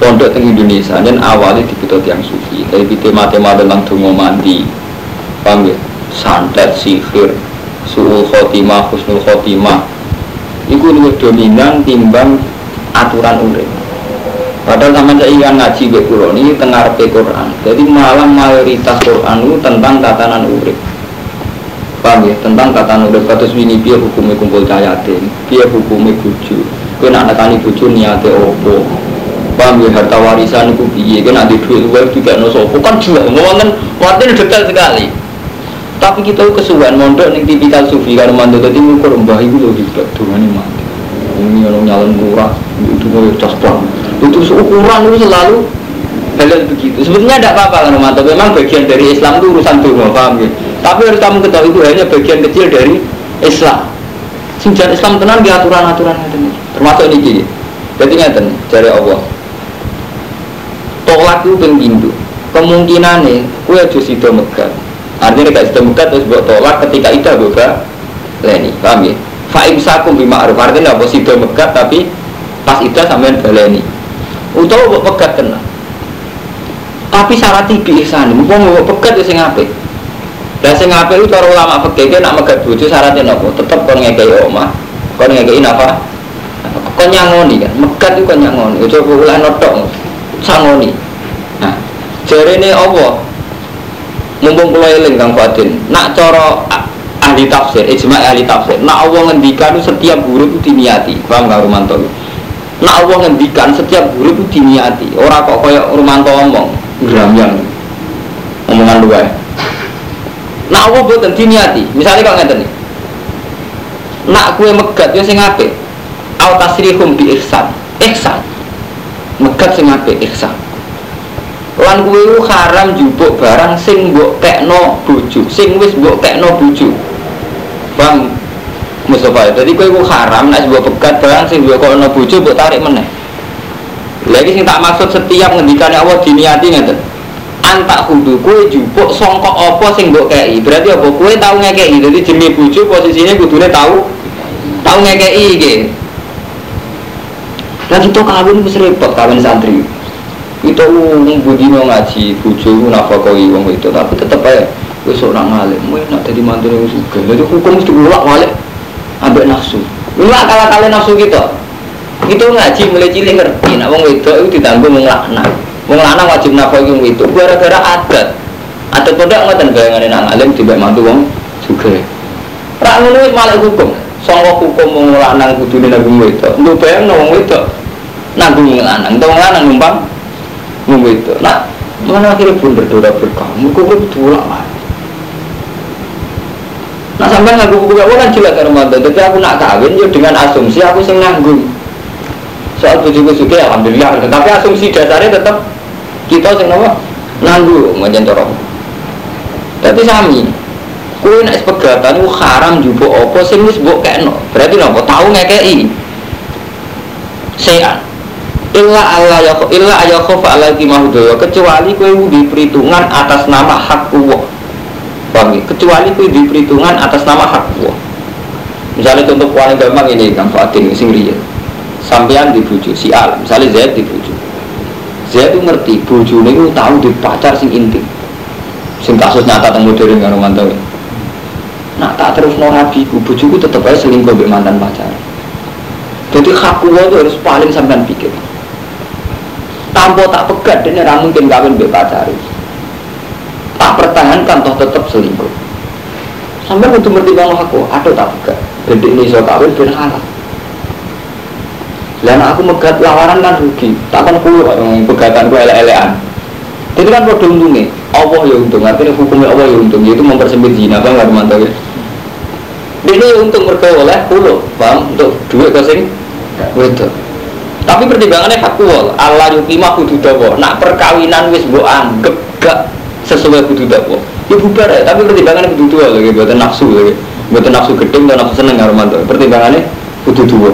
Speaker 1: pondok di Indonesia dan awalnya dibutuh yang sufi tapi tema-tema tentang dungo mandi paham ya santet, sihir, suul khotimah, husnul khotimah itu lebih dominan timbang aturan murid Padahal sama saya ingin ngaji ke Quran ini tengah Quran. Jadi malam mayoritas Quran itu tentang tatanan urip. Paham ya? Tentang tatanan urip. Katus ini dia hukumnya kumpul cahayatin, dia hukumnya buju. Kau nak nekani buju niatnya opo. Paham ya? Harta warisan itu biye. Kau nak di duit luar juga no. Kan juga ngomongin waktu detail sekali. Tapi kita kesuwen mondok nih tipikal sufi kalau mandor tadi ngukur mbah itu hebat. Tuhan ini mati. Ini orang nyalon murah, itu mau caspar itu ukuran itu selalu halal begitu. Sebetulnya tidak apa-apa kan Romanto memang bagian dari Islam itu urusan dungo paham ya tapi harus kamu ketahui itu hanya bagian kecil dari Islam. Sejak Islam tenang di aturan-aturan ini termasuk ini gini jadi ngeten dari Allah. Tolak itu pintu kemungkinan nih kue aja sido artinya gak sido megat terus buat tolak ketika itu boga leni. Paham ya? Fa'imsakum bima'ruf artinya apa sido megat tapi pas itu sampean baleni utawa mbok pegat kena. Tapi syarat tibi ihsan. Mumpung mbok pegat ya sing apik. Dan sing apik itu cara ulama fikih nak megat bojo syaratnya nopo tetep kon ngekei omah. Kon ngekei napa kon nyangoni kan? Megat itu kon nyangoni. Coba ulah notok. Sangoni. Nah jari ini Allah mumpung kula eling Kang Fadin nak cara ahli tafsir ijma ahli tafsir nak Allah ngendikan setiap huruf itu diniati paham Kang Romanto Nak Allah ngendikan setiap huruf itu diniati. Orang kok kayak Romanto ngomong, yang omongan dua. Nak Allah buatan diniati. Misalnya kalau ngeten nih, nak kue megat ya sing apik. Au tasrihum bi ihsan. Ihsan. Megat sing apik ihsan. Lan kue haram jupuk barang sing mbok tekno bojo, sing wis mbok tekno bojo. Bang Mustafa. Jadi kue ku haram nek sebuah pegat barang sing dua kono bojo buat tarik meneh. Lagi sing tak maksud setiap ngendikane Allah diniati ngeten. Antak kudu kue jupuk songkok apa sing mbok kei. Berarti apa kue tahu ngekei. Jadi jenenge bojo posisinya kudune tahu tahu ngekei iki. Lah kita kawin wis repot kawin santri. Itu wong budino ngaji bojo nafakoi wong itu tapi tetep ae wis ora ngalim, wis nak dadi mantune wis sugih. Lha hukum mesti ulak-walik ambek nafsu. Ini akal kalian nafsu kita. Itu ngaji mulai cilik ngerti nak wong wedok itu ditanggung wong lanang wajib nafkah wong itu gara-gara adat. Adat kodak ngoten bayangane nang alim tiba mantu wong juga. Ra ngono malah hukum. Sangka hukum wong lanang kudune nanggung wedok. Nduk bayang wong wedok nanggung lanang wong lanang numpang wong wedok nah mana akhirnya pun berdoa berkamu kok betul lah Nah sampai nggak buku buku kan jelas Ramadan. Tapi aku nak kawin ya dengan asumsi aku sing nanggung. Soal bujuku suka alhamdulillah. Tetapi asumsi dasarnya tetap kita sing apa nanggung macam corong. Tapi sami. Kue nak sepegatan itu haram juga apa sing wis mbok kekno. Berarti napa tahu ngekei. Sean. Illa Allah ya illa ayakhofa ala kimahudaya kecuali kue di perhitungan atas nama hak Allah Paham ya? Kecuali itu di perhitungan atas nama hak Allah. Misalnya contoh paling gampang ini Kang Fatin sing riya. Sampean dibujuk si Al, misalnya Zaid dibujuk. Zaid itu ngerti bojo itu tahu di pacar sing intim. Sing kasus nyata teng modern kan romanto. Nah tak terus no nabi ku bojoku tetep aja selingkuh mbek mantan pacar. Jadi hak Allah itu harus paling sampean pikir. Tanpa tak pegat dan ora mungkin kawin mbek pacar tak pertahankan toh tetap selingkuh. Sampai untuk bertimbang aku ada tak pegat. Jadi ini so kawin ben halal dan aku megat lawaran kan rugi. Takkan kulo yang pegatan ku ele-elean itu kan produk untungnya. Allah ya untung. Artinya hukumnya Allah ya untung. Itu mempersempit zina. Bang nggak mantap ya ini untung mereka oleh kulo bang untuk duit ke sing itu tapi pertimbangannya kulo Allah yukimah kudu dawa. Nak perkawinan wis bu anggap gak sesuai kudu dakwa ya bubar ya tapi pertimbangannya kudu dua lagi. Buat nafsu lagi. Buat nafsu gedeng dan nafsu seneng Armando pertimbangannya kudu dua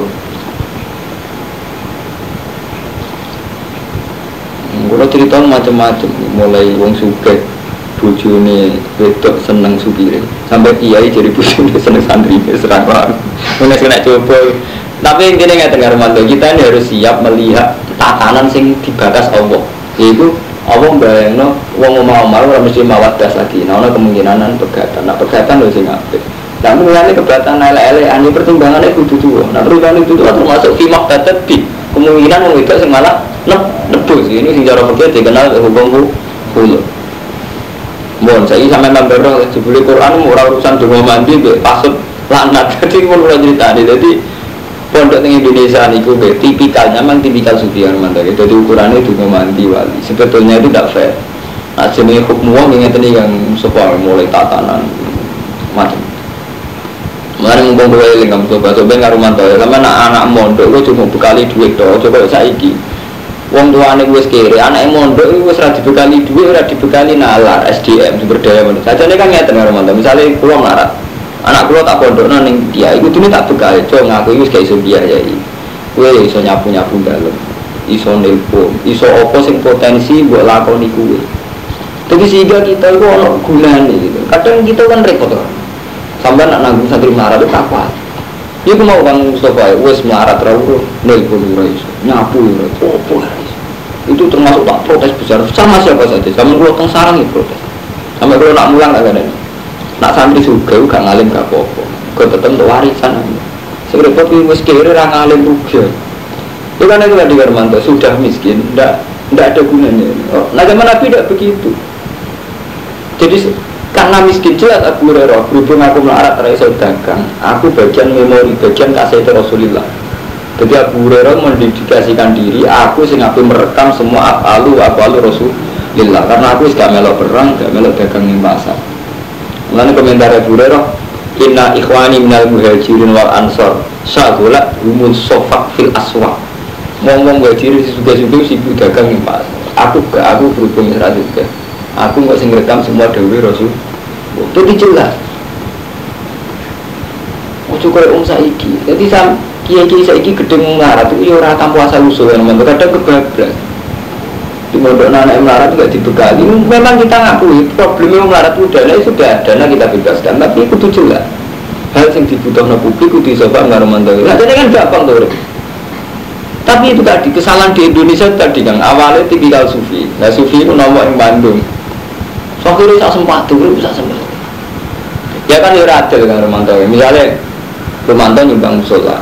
Speaker 1: Kalau cerita macam-macam, mulai wong suke, bujune wedok seneng supire, sampai kiai jadi bujune seneng santri, serang banget. Mulai kena coba. Tapi intinya nggak dengar mantu kita ini harus siap melihat tatanan sing dibatas Allah, yaitu Allah bayangno wong mau mau ora mesti das lagi. Nah, kemungkinan pegatan. Nah, pegatan lho sing apik. Nah, mulane kebatan ele-ele ane pertimbangannya kudu tuwa. Nah, pertimbangan itu tuwa termasuk fi maqtatabi. Kemungkinan wong itu sing malah ne nebus. Ini sing cara fikih dikenal hukum hulu. Mohon saya sampai membero jebule Quran ora urusan donga mandi pasut lanat. Jadi mun ora critani. Jadi pondok di Indonesia niku be tipikalnya memang tipikal sufi mandiri jadi ukurannya itu mandi wali. Sebetulnya itu tidak fair. Nah jenis hukum uang yang tadi yang sekolah mulai tatanan. Macam Mari ngomong dua ini kamu coba coba nggak rumah ya, karena anak anak mondok gue cuma bekali duit toh, coba saya iki. Wong tua anak gue sekiri, anak yang mondok gue serah dibekali duit, serah dibekali nalar, SDM, sumber daya manusia. Saja ini kan ngerti nggak rumah misalnya pulang larat, anak kulo tak pondok neng dia. Itu tuh tak bekal coba ngaku itu kayak iso biayai gue iso nyapu nyapu dalam iso nelpon iso opo sing potensi buat lakoni kue tapi sehingga kita itu ono gunanya gitu. Kadang kita kan repot kan sampai nak nanggung santri marah itu apa Iku mau bang Mustafa, wes melarat rawuh, nelpon ora iso, nyapu ora iso, opo Itu termasuk tak protes besar. Sama siapa saja. Sama kalau teng sarang ya protes. Sampai kalau nak mulang agak ada nak santri juga gak ngalim gak apa-apa. Gue tetep untuk warisan. Sebenarnya tapi miskin orang ngalim juga itu kan itu tadi Hermanto sudah miskin ndak ndak ada gunanya. Oh, nah zaman Nabi tidak begitu. Jadi karena miskin jelas aku Hurairah berhubung aku melarat raiso dagang aku bagian memori bagian kasih Rasulullah. Jadi Abu Hurairah mendedikasikan diri, aku sing aku merekam semua apalu apalu Rasulullah. Karena aku sudah melo perang, gak melo dagang di pasar. Lalu komentar Abu Hurairah, Inna ikhwani minal muhajirin wal ansor Syagola humun sofak fil aswa. Ngomong muhajirin si suga-suga si dagang di pasar Aku gak, aku berhubung serah juga. Aku gak sing rekam semua dewi Rasul. Itu dijelas Ojo kaya om saiki. Jadi sam kiai-kiai saiki gedeng melarat itu ya ora tanpa asal usul kadang kebablas di mondok anak melarat juga dibekali. Memang kita ngakui problemnya melarat itu dana sudah dana kita bebaskan. Tapi itu jelas. Hal yang dibutuhkan publik itu disobat nggak romantis nah jadi kan gampang tuh tapi itu tadi kesalahan di Indonesia tadi kan awalnya tipikal sufi. Nah sufi itu nomor yang Bandung. Fakir itu sempat tuh, bisa sempat ya kan ya adil kan Romanto misalnya Romanto nyumbang musola.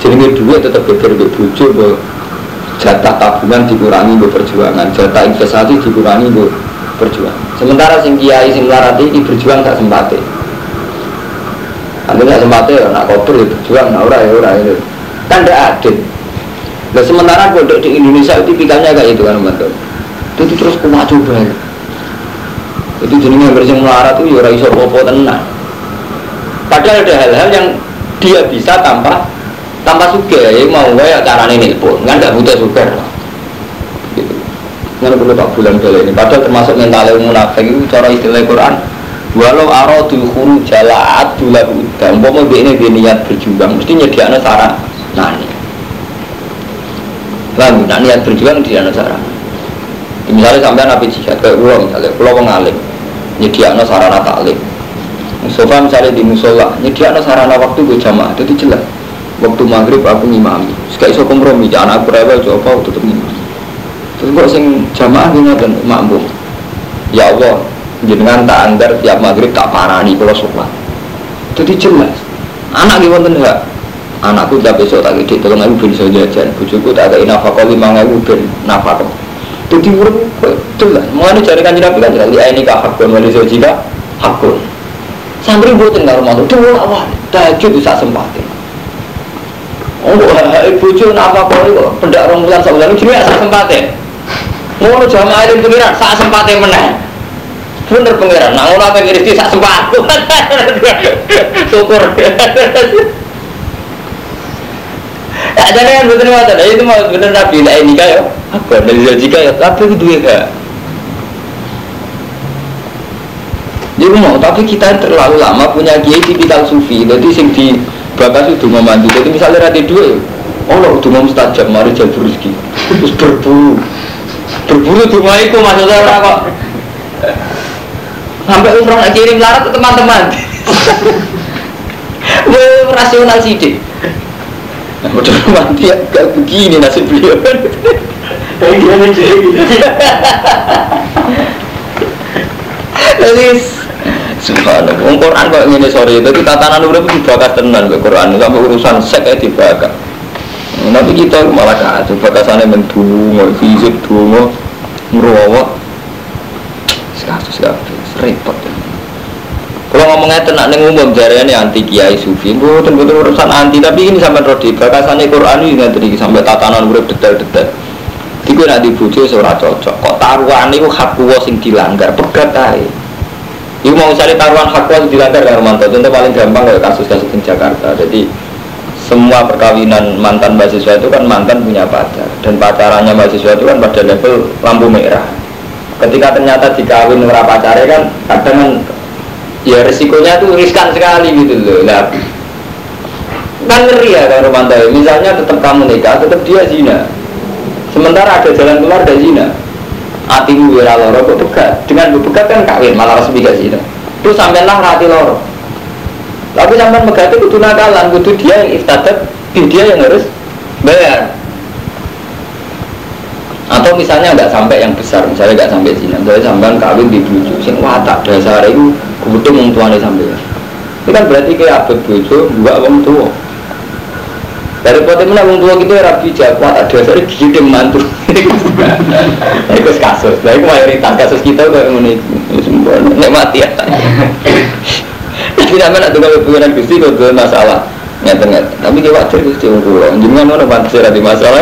Speaker 1: Jadi duit tetap beker be bojo be jatah tabungan dikurangi be perjuangan, jatah investasi dikurangi be perjuangan. Sementara sing kiai sing melarat ini berjuang tak sempate. Nanti tak sempate ya nak koper ya berjuang, nak ora ya ora ya. Kan tidak adil. Nah sementara bodoh di Indonesia itu tipikalnya kayak itu kan teman Itu terus kuat coba. Itu jenisnya bersih melarat itu ya ora iso popo tenang. Padahal ada hal-hal yang dia bisa tanpa tanpa suka ya mau gue ya caranya nelpon. Kan nggak butuh suka gitu. Nggak perlu tak bulan kali ini. Padahal termasuk mental yang munafik itu cara istilah Quran. Walau aradul khuru jalaat dula udah mau ini dia niat berjuang mesti nyediakan sarana nani lalu nah niat berjuang dia sarana misalnya sampai nabi jihad kayak pulau misalnya pulau pengalim nyediakan sarana taklim. Sofa misalnya di musola nyediakan sarana waktu gue jamaah itu jelas waktu maghrib aku ngimami. Sekali so kompromi jangan aku rewel coba aku tetap ngimami. Terus kok sing jamaah ini dan makmum? Ya Allah jenengan tak anggar tiap maghrib tak parani kalau sholat. Jadi jelas. Anak gimana enggak anakku tak besok tak gede tolong aku bisa jajan. Bujuku tak ada nafkah lima ribu ben nafkah. Jadi urut jelas. Mau ada cari kanji nabi kan jelas ini kah hakun wali jika hakun. Sambil buat tinggal rumah itu dua awal tahajud bisa sempatin Oh, bojo apa kok pendak rong bulan sak bulan jenenge sak sempate. Ngono jamaah itu pengiran sak sempate meneh. Bener pengiran, nak ngono apa rezeki sak sempat. Syukur. Ya jadi kan betul betul, itu mau bener nabi lah ini kayak apa dari jika ya tapi itu ya Jadi mau, tapi kita terlalu lama punya kiai tipikal sufi, jadi sing di bakas itu mau mandi. Jadi misalnya rati dua oh lo udah mau mustajab mari jalur rezeki. Terus berburu. Berburu tuh mau itu maksudnya orang kok sampai umroh nak kirim larat ke teman-teman. Wah, rasional sih deh Nah, udah mati ya, gak begini nasib beliau. Kayak gimana? Jadi Subhanallah. Wong Quran kok ngene sore, tapi tatanan urip dibakar tenan kok Quran sampai urusan sek ae dibakar. Tapi kita malah kacau, bakasane mendungo, fisik dungo, ngerowo. Sekasus kabeh, repot. Kalau ngomongnya tenang nih umum ini anti kiai sufi, betul betul urusan anti. Tapi ini sampai rodi bakasannya Quran ini nggak sampai tatanan urip detail-detail. Tiga nanti bujuk seorang cocok. Kok taruhan itu hak sing dilanggar, pegat aja. Ibu mau cari taruhan hak wal dilanggar kan Romanto. Contoh paling gampang kayak kasus-kasus di Jakarta. Jadi semua perkawinan mantan mahasiswa itu kan mantan punya pacar dan pacarannya mahasiswa itu kan pada level lampu merah. Ketika ternyata dikawin ora pacarnya kan kadang kan ya resikonya tuh riskan sekali gitu loh. Nah, kan ngeri ya kan Romanto. Misalnya tetap kamu nikah, tetap dia zina. Sementara ada jalan keluar dari zina atimu wira loro kok pegat dengan begat kan kawin malah resmi gak sih itu sampai lah hati loro. Tapi sampai megat itu kudu nakalan kudu dia yang iftadat dia yang harus bayar. Atau misalnya nggak sampai yang besar misalnya nggak sampai sini misalnya sampai kawin di bujuk sing watak dasar itu kebetulan orang tuanya sampai itu kan berarti kayak abad bujuk dua orang tua dari poten mana wong tua kita rapi jago ada dasar gigi mantu. Itu kasus. Nah itu mayoritas kasus kita kayak ini. Semua nek mati ya. Tapi nama nak tunggu hubungan gusti kau masalah. Ngeten ngeten. Tapi dia wajar Gusti wong kula. Jenengan ono pantes ora di masalah.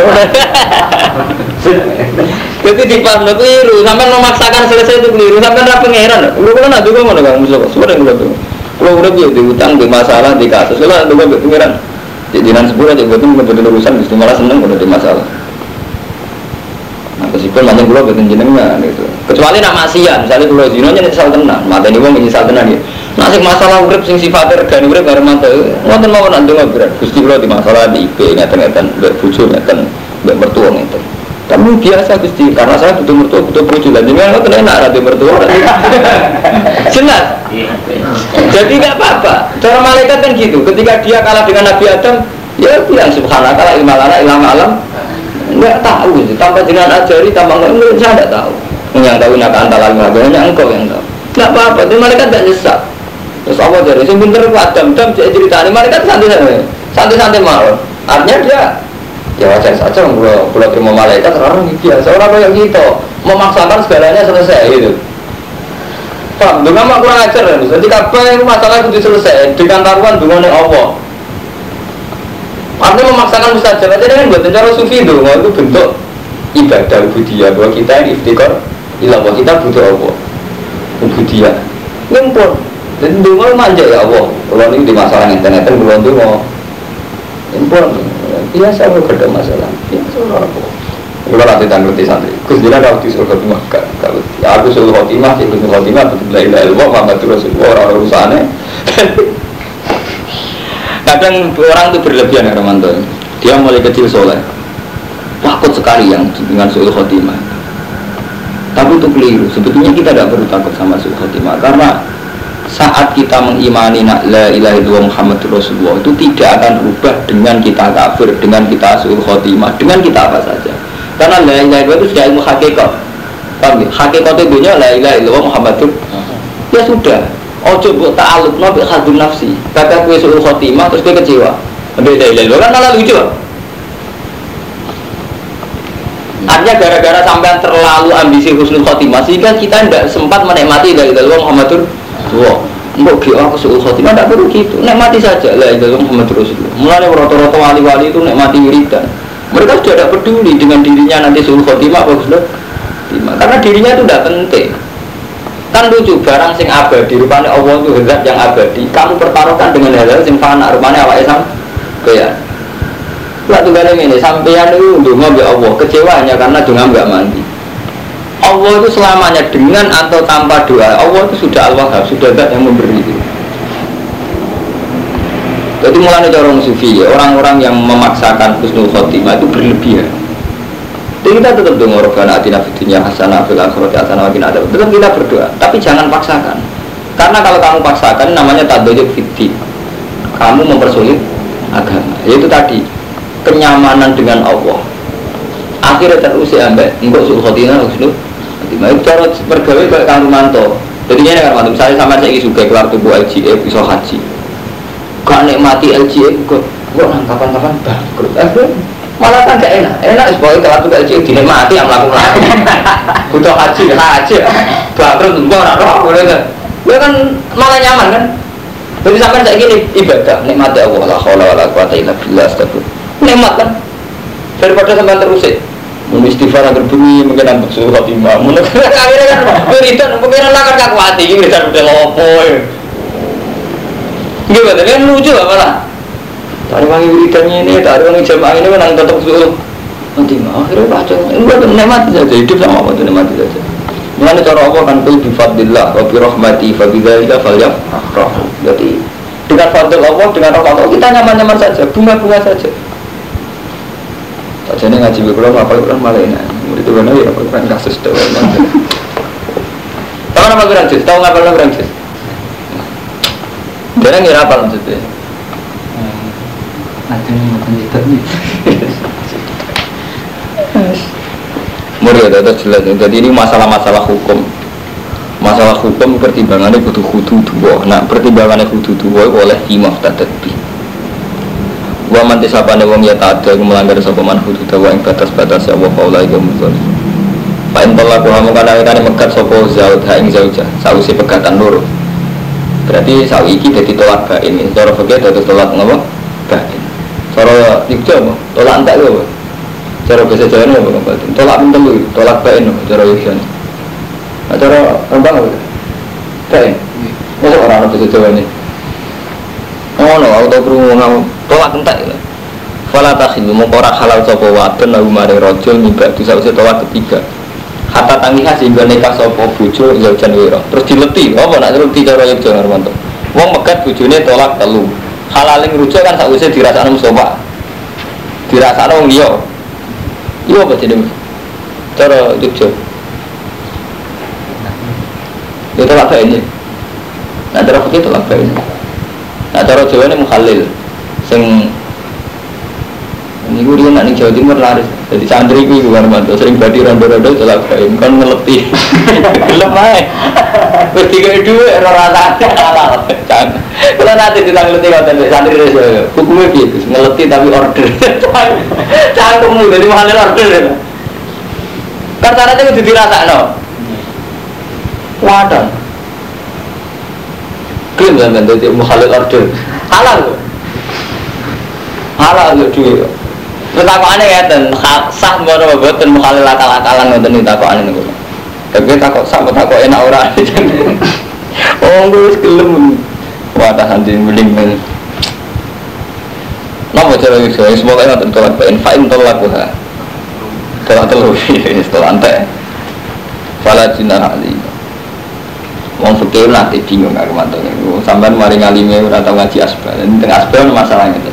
Speaker 1: Jadi di pas lo keliru, sampai memaksakan selesai itu keliru, sampai ora pangeran. Kulo kulo nak juga ngono Kang Mustafa. Sudah kulo tuh. Kulo udah dia di utang di masalah di kasus. Kulo nak juga pangeran. Di dinan sepuluh aja betul betul urusan, Gusti malah seneng kalau di masalah. Meskipun macam kulo betul jenengan gitu. Kecuali nak maksiat, misalnya kulo zino nya nyesal tenan, mata ini wong nyesal tenan ya. Nasib masalah urip sing sifatnya regani urip bareng mata. Ngoten mau nak ndonga berat. Gusti kulo di masalah di IP ngeten-ngeten, mbek bojo ngeten, mbek mertua ngeten. Kamu biasa Gusti, karena saya butuh mertua, butuh bojo. Dan jenengan ngoten enak ra mertua. Jelas. Jadi nggak apa-apa. Cara malaikat kan gitu. Ketika dia kalah dengan Nabi Adam, ya bilang subhanallah ilmu lana ilmu alam. Enggak tahu sih. Tanpa jenengan ajari, tanpa enggak, saya enggak tahu. Yang tahu nak antara lima hanya engkau yang tahu. Enggak apa-apa. Tapi malaikat enggak nyesat. Terus apa jadi? Sing pinter ku Adam, Adam cerita ini malaikat santai-santai. Santai-santai mawon. Artinya dia ya wajar saja kalau kalau terima malaikat orang biasa orang kayak gitu memaksakan segalanya selesai gitu Pak, dengan mak kurang ajar ya, jadi itu masalah itu selesai dengan taruhan dengan Allah. Artinya memaksakan mustajab aja dengan buat cara sufi itu, itu bentuk ibadah ubudiyah bahwa kita ini iftikar ilah bahwa kita butuh Allah. Ubudiyah. Ngumpul. Dan dungo manja ya Allah. Kalau ini di masalah internet kan belum dungo ngumpul. Biasa gak ada masalah biasa apa. Kalau nanti tak ngerti santri Gus Dina kalau di surga khotimah gak kalau ya aku suruh khotimah sih Gus khotimah betul betul ilah ilmu Muhammad Rasulullah orang urusannya kadang orang itu berlebihan ya Romanto dia mulai kecil soleh. Takut sekali yang dengan suul khotimah tapi itu keliru. Sebetulnya kita tidak perlu takut sama suul khotimah karena saat kita mengimani la ilaha illallah Muhammad Rasulullah itu tidak akan berubah dengan kita kafir dengan kita suul khotimah dengan kita apa saja. Karena la ilaha illallah itu sudah ilmu hakikat. Ya? hakikat la ilaha illallah Muhammad ya sudah ojo buat ta'aluk nabi khadun nafsi kata gue suul khotimah terus gue kecewa beda ilaha kan malah lucu Artinya gara-gara sampai terlalu ambisi husnul khotimah sehingga kita tidak sempat menikmati dari dalam Muhammadur Rasulullah. Mbok ki aku suul khotimah tidak perlu gitu. Nikmati saja lah dalam Muhammadur Rasulullah. Mulai rata-rata wali-wali itu nikmati wiridan. Mereka sudah tidak peduli dengan dirinya nanti suul khotimah apa. Karena dirinya itu tidak penting. Kan lucu barang sing abadi rupanya Allah itu zat yang abadi. Kamu pertaruhkan dengan hal-hal sing fana rupanya awake sam kayak Waktu kali ini sampean itu dungo ya Allah kecewa hanya karena dungo nggak mandi. Allah itu selamanya dengan atau tanpa doa Allah itu sudah Allah sudah zat yang memberi itu. Jadi mulai dari orang sufi ya orang-orang yang memaksakan husnul khotimah itu berlebihan. Jadi kita tetap dengar robbana atina fid dunya hasanah fil akhirati hasanah wa qina Tetap kita berdoa, tapi jangan paksakan. Karena kalau kamu paksakan namanya tadoyuk fitri. Kamu mempersulit agama. Yaitu tadi kenyamanan dengan Allah. Akhirnya terusir ambek khotina husnul khotimah itu cara bergawe kayak kang jadi ini kan mantu misalnya sama saya suka keluar tubuh LGE bisa haji. Gak nikmati LGE kok kok kapan-kapan bangkrut. Eh malah kan gak enak. Enak sebagai keluar tubuh LGE dinikmati yang melakukan butuh haji kena haji. Bangkrut enggak orang roh boleh kan ya kan malah nyaman kan? Jadi sampai saya gini ibadah nikmati Allah. La haula wala quwata illa billah astagfirullah. Nikmat kan? Daripada sampai terus ya mau istighfar agar bunyi mungkin nampak suruh khotimah. Mau akhirnya kan wiridan mungkin lah kan kaku hati ini wiridan udah lopo ya gimana kan lucu apa lah dari wangi wiridannya ini dari wangi jamaah ini menang tetap suruh khotimah akhirnya baca enggak nikmati saja hidup sama apa tuh nikmati saja Mengenai cara Allah kan kul bifadillah rahmati fa bidzalika falyafrahu. Jadi dengan fadil Allah dengan rahmat Allah kita nyaman-nyaman saja, bunga-bunga saja. Jadi ngaji Quran apa Quran malah ini. Murid itu benar ya apa Quran kasus itu. Tahu apa Quran juz? Tahu ngapal Quran juz? Dia ngira apa maksudnya?
Speaker 2: Makan itu nih.
Speaker 1: Murid itu jelas. Jadi ini masalah-masalah hukum. Masalah hukum pertimbangannya butuh kudu dua. Nah pertimbangannya kudu dua oleh imam tadabbi. Wa man tisabane wong ya ta'adda melanggar sapa man hudud wa ing batas-batas ya wa faula iku muzal. Pak ing tolak kamu kana kana megat sapa zaud ha ing zaujah sausi pegatan loro. Berarti sau iki dadi tolak bain. Cara fikih dadi tolak ngapa? bain. Cara Yogya apa? Tolak entek lho. apa? Cara bahasa Jawa apa Batin? Tolak ping telu, tolak bain apa cara Yogya. Nah, cara Rembang apa? Bain. Masa orang ana bahasa Jawa ini? Oh no, aku tau krungu ngomong tolak entek lho. Fala takhilu mongko ora halal sapa wadon lagu mare rajul nyibak dosa usah tolak ketiga. Hatta tangiha sehingga nikah sapa bojo ya jan wira. Terus dileti, apa nak dileti cara Yogya Ngarmanto? Wong megat bojone tolak telu. Halaling rujuk kan sakwise dirasakno musofa. Dirasakno wong liya. Iya apa jenenge? Cara Yogya. Ya tolak ini. Nah cara fikih tolak ini. Nah cara Jawa ini mukhalil. Sing ini gue dia nanti Jawa Timur laris. Jadi santri gue gue Armanto sering badi rondo-rondo tolak bae. Kan ngeleti. Gelem ae. Wis tiga dua ora rata halal. Kalau nanti kita ngeleti ngoten santri wis yo. Hukumnya piye Gus? Ngeleti tapi order. Cangkemmu dari mukhalil order. Kan syaratnya kudu dirasakno. Wadah. Klaim kan jadi mukhalil order. Halal. Halal kok duit. Terus aku aneh ya, sah baru boten mukhalil akal-akalan ngoten iki takok aneh niku. Tapi takok sah takok enak ora. Oh, gue wis gelem. Wah, tahan di mending men. Napa cara iso? Semoga ngoten tolak bain fa'in tolak ha. Tolak telu setelah ante. Fala jinah ali. Wong fikih nanti bingung aku mantu Sampai mari ngalime ora tau ngaji asbal. Ini tengah asbal masalah itu.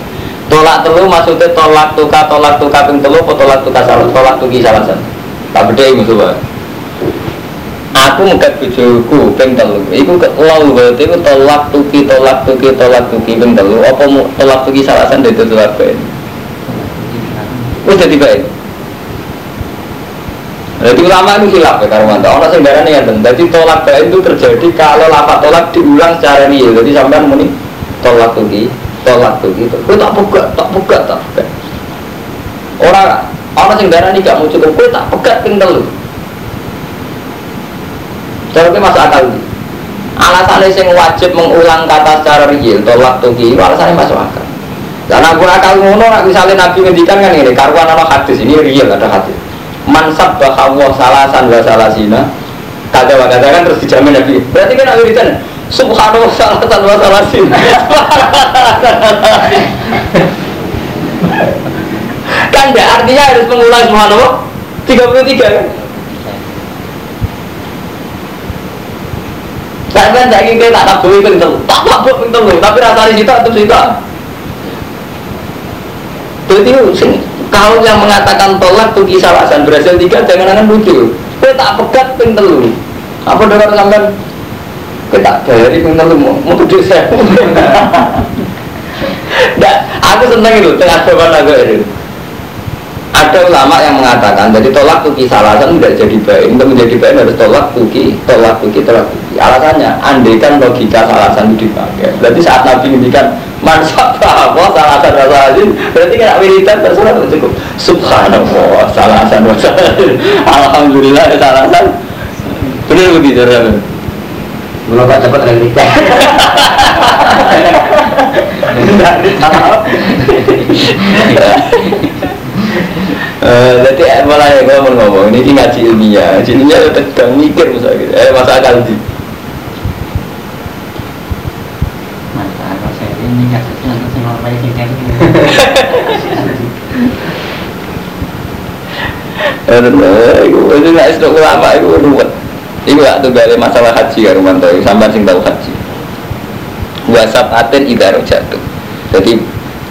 Speaker 1: Tolak telu maksudnya tolak tuka tolak tuka ping telu apa tolak tuka salah tolak tuki salah satu. Tak beda iku coba. Aku mengkat bojoku ping telu. Iku lau berarti iku tolak tuki tolak tuki tolak tuki ping telu apa tolak tuki salah satu itu tolak baik. Wis dadi baik. Jadi ulama itu hilaf ya Karwanto. Orang sembarangan ya Jadi tolak baik itu terjadi kalau lapak tolak diulang secara real. Jadi sampai muni tolak tuki, tolak tuki. Kau tak pegat, tak pegat, tak pegat. Orang orang sembarangan ini gak mau cukup. Kau tak pegat telu. Cara itu masuk akal ini. Alasannya sing wajib mengulang kata secara real, tolak tuki, itu alasannya masuk akal. Dan aku akal ngono, misalnya Nabi ngendikan kan ini, karuan ada hadis, ini real ada hadis. Mansab bahwa salasan wa salasina, kata wa kata kan terus dijamin Nabi. Berarti kan aku ditanya, Subhanallah salasan wa salasina. kan enggak artinya harus mengulang subhanallah 33 kan? Kan tak ingin tak tabu itu itu, tak tabu itu tapi rasanya situ atau situ. Jadi kau yang mengatakan tolak tuh kisah alasan berhasil tiga jangan jangan lucu. Kau tak pegat ping telu. Apa dengar sampean? Tak dari ping telu mau mau saya. Nah, aku seneng itu tengah jawaban aku itu. Ada ulama yang mengatakan jadi tolak tuki salasan tidak jadi baik. Untuk menjadi baik harus tolak tuki tolak tuki tolak tuki alasannya andaikan logika salasan itu dipakai. Berarti saat nabi ngendikan manfaat apa salasan wasalasin berarti kan wiridan terserah cukup. Subhanallah salasan alhamdulillah salasan benar begitu
Speaker 2: pak cepat.
Speaker 1: Eh, Jadi malah ya ngomong ngomong ini ngaji ilmiah, ngaji ilmiah udah mikir misalnya gitu. Eh masa akal
Speaker 2: kalau saya ini apa
Speaker 1: Eh, itu itu nggak sedok ulama itu ruwet. Iku tuh dari masalah haji ya Rumanto, sampai sing tahu haji. Wasap aten idaro jatuh. Jadi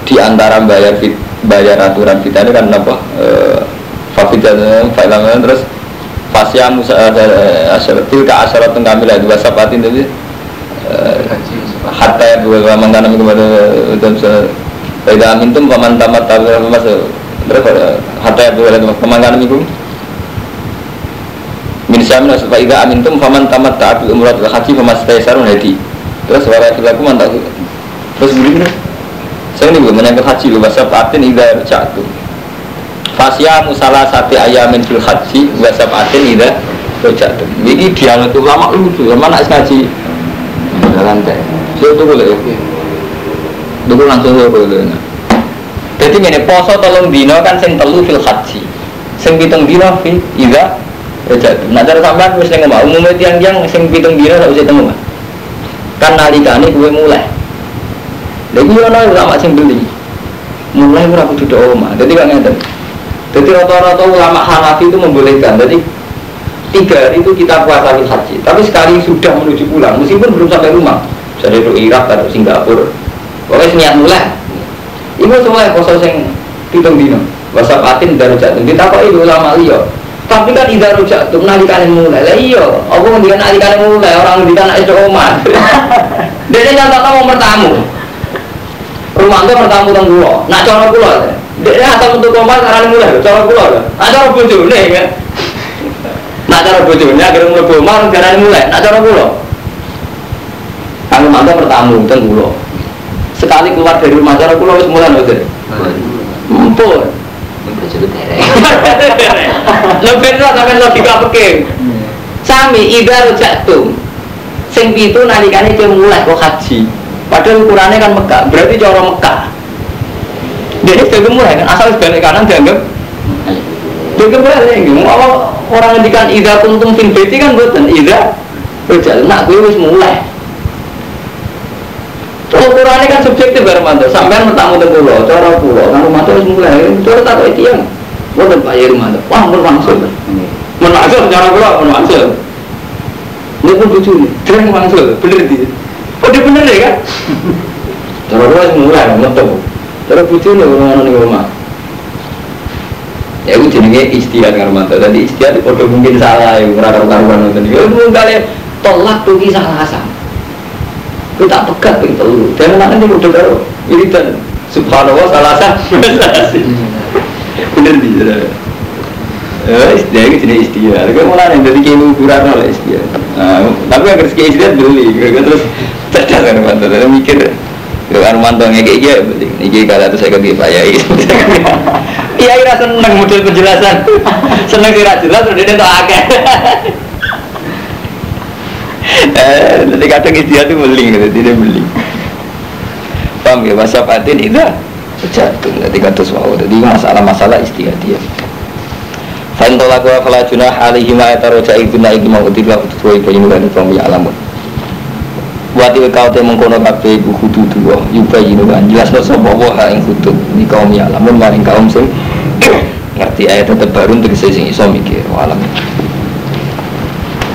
Speaker 1: di antara bayar fit, bayar aturan kita ini kan apa? Eh, Fafidan, Failaman terus Fasya Musa Asyaratil ka asyarat kamilah dua sapatin tadi hatta ya dua mantanam kepada dan Baida amintum paman tamat tabir mas terus hatta ya dua pemandangan itu min syamin supaya ida amintum faman tamat ta'abil umrah wa haji famas taisarun hadi. Terus wala filaku mantap terus begini saya ini menyangkut haji bahasa patin ida jatuh fasya musalah sati ayamin fil haji bahasa patin ida jatuh ini dialog ulama lucu mana ngaji. Jalan teh saya lah ya tunggu langsung saya boleh Jadi ini poso telung dino kan sing telu fil haji. Sing pitung dino fi ida rojak. Nah cara sampean wis ning omah umume tiang-tiang sing pitung dino sak usih temu. Kan nalikane kuwe mulai. Lha iki ono ulama sing beli. Mulai ora kudu do omah. Dadi kok ngeten. Jadi rata-rata ulama Hanafi itu membolehkan. Jadi tiga hari itu kita puasa fil haji. Tapi sekali sudah menuju pulang, meskipun belum sampai rumah, misalnya itu Irak atau Singapura, pokoknya niat mulai. Ibu semua poso sing pitung dino. Wasa patin dari jatuh. Kita kok itu ulama liya. Tapi kan idar jatuh nalikan mulai. Lah iya, aku ngendikan nalikan mulai orang ngendikan itu omah. Dia nyata mau bertamu. Rumah itu bertamu teng kula. Nak cara kula. Dia asal untuk omah karena mulai cara kula. Nak cara bojone kan. Nak cara bojone agar mlebu omah karena mulai. Nak cara kula. Kang mantu bertamu teng kula. Sekali keluar dari rumah cara kula wis mulai mboten. Mumpun. Lebih itu sampai logika peking. Sami ida rojaktum. Sing pitu nalikane dia mulai kok haji. Padahal ukurannya kan Mekah, berarti cara Mekah. Jadi dia mulai kan asal balik kanan dianggap dia balik. Awal orang ngendikan ida kuntum fin beti kan buatan ida rojak. Nak gue wis mulai. Ukurannya kan subjektif Romanto. Sampai bertamu ke pulau, cara pulau, kan Romanto harus mulai. Cara tak kayak tiang. Bukan Pak Yeri Romanto. Wah, mun mangsul. Mun mangsul cara pulau, mun mangsul. Ini pun lucu nih. Dia mun mangsul, bener dia. Oh dia bener ya kan? Cara pulau harus mulai, metu. Cara lucu nih orang-orang di rumah. Ya itu jenenge istihad kan Romanto. Tadi istihad itu mungkin salah ya, ora karuan nonton. Ya mungkin kali tolak tuh kisah alasan kita pegat itu telu dan mana ini udah karo wiridan subhanallah salah sah bener di sana eh istilah itu jenis istilah. Kalau mulai yang dari kiai ukuran lah istilah. Tapi agar sekian istilah beli. Terus cerdas kan mantu terus mikir. Yo kan mantu ngekek iki beli iki kala itu saya kaki Pak Yai. Iya ira seneng model penjelasan. Seneng kira jelas udah tak akeh nanti kadang istilah itu beling gitu tidak beling. Paham ya? Masa patin itu jatuh nanti kata suau jadi masalah-masalah istilah dia Fantola kuwa fala junah alaihi ma yataroja ibu na iki mau utiba utuwa ibu ini kan kaum ya alamun. Wati kau te mengkono kabeh ibu kudu dua yuba ini kan. Jelas no sapa wa ha ing kudu ni kaum ya alamun maring kaum sing ngerti ayat tetep baru tegese sing iso mikir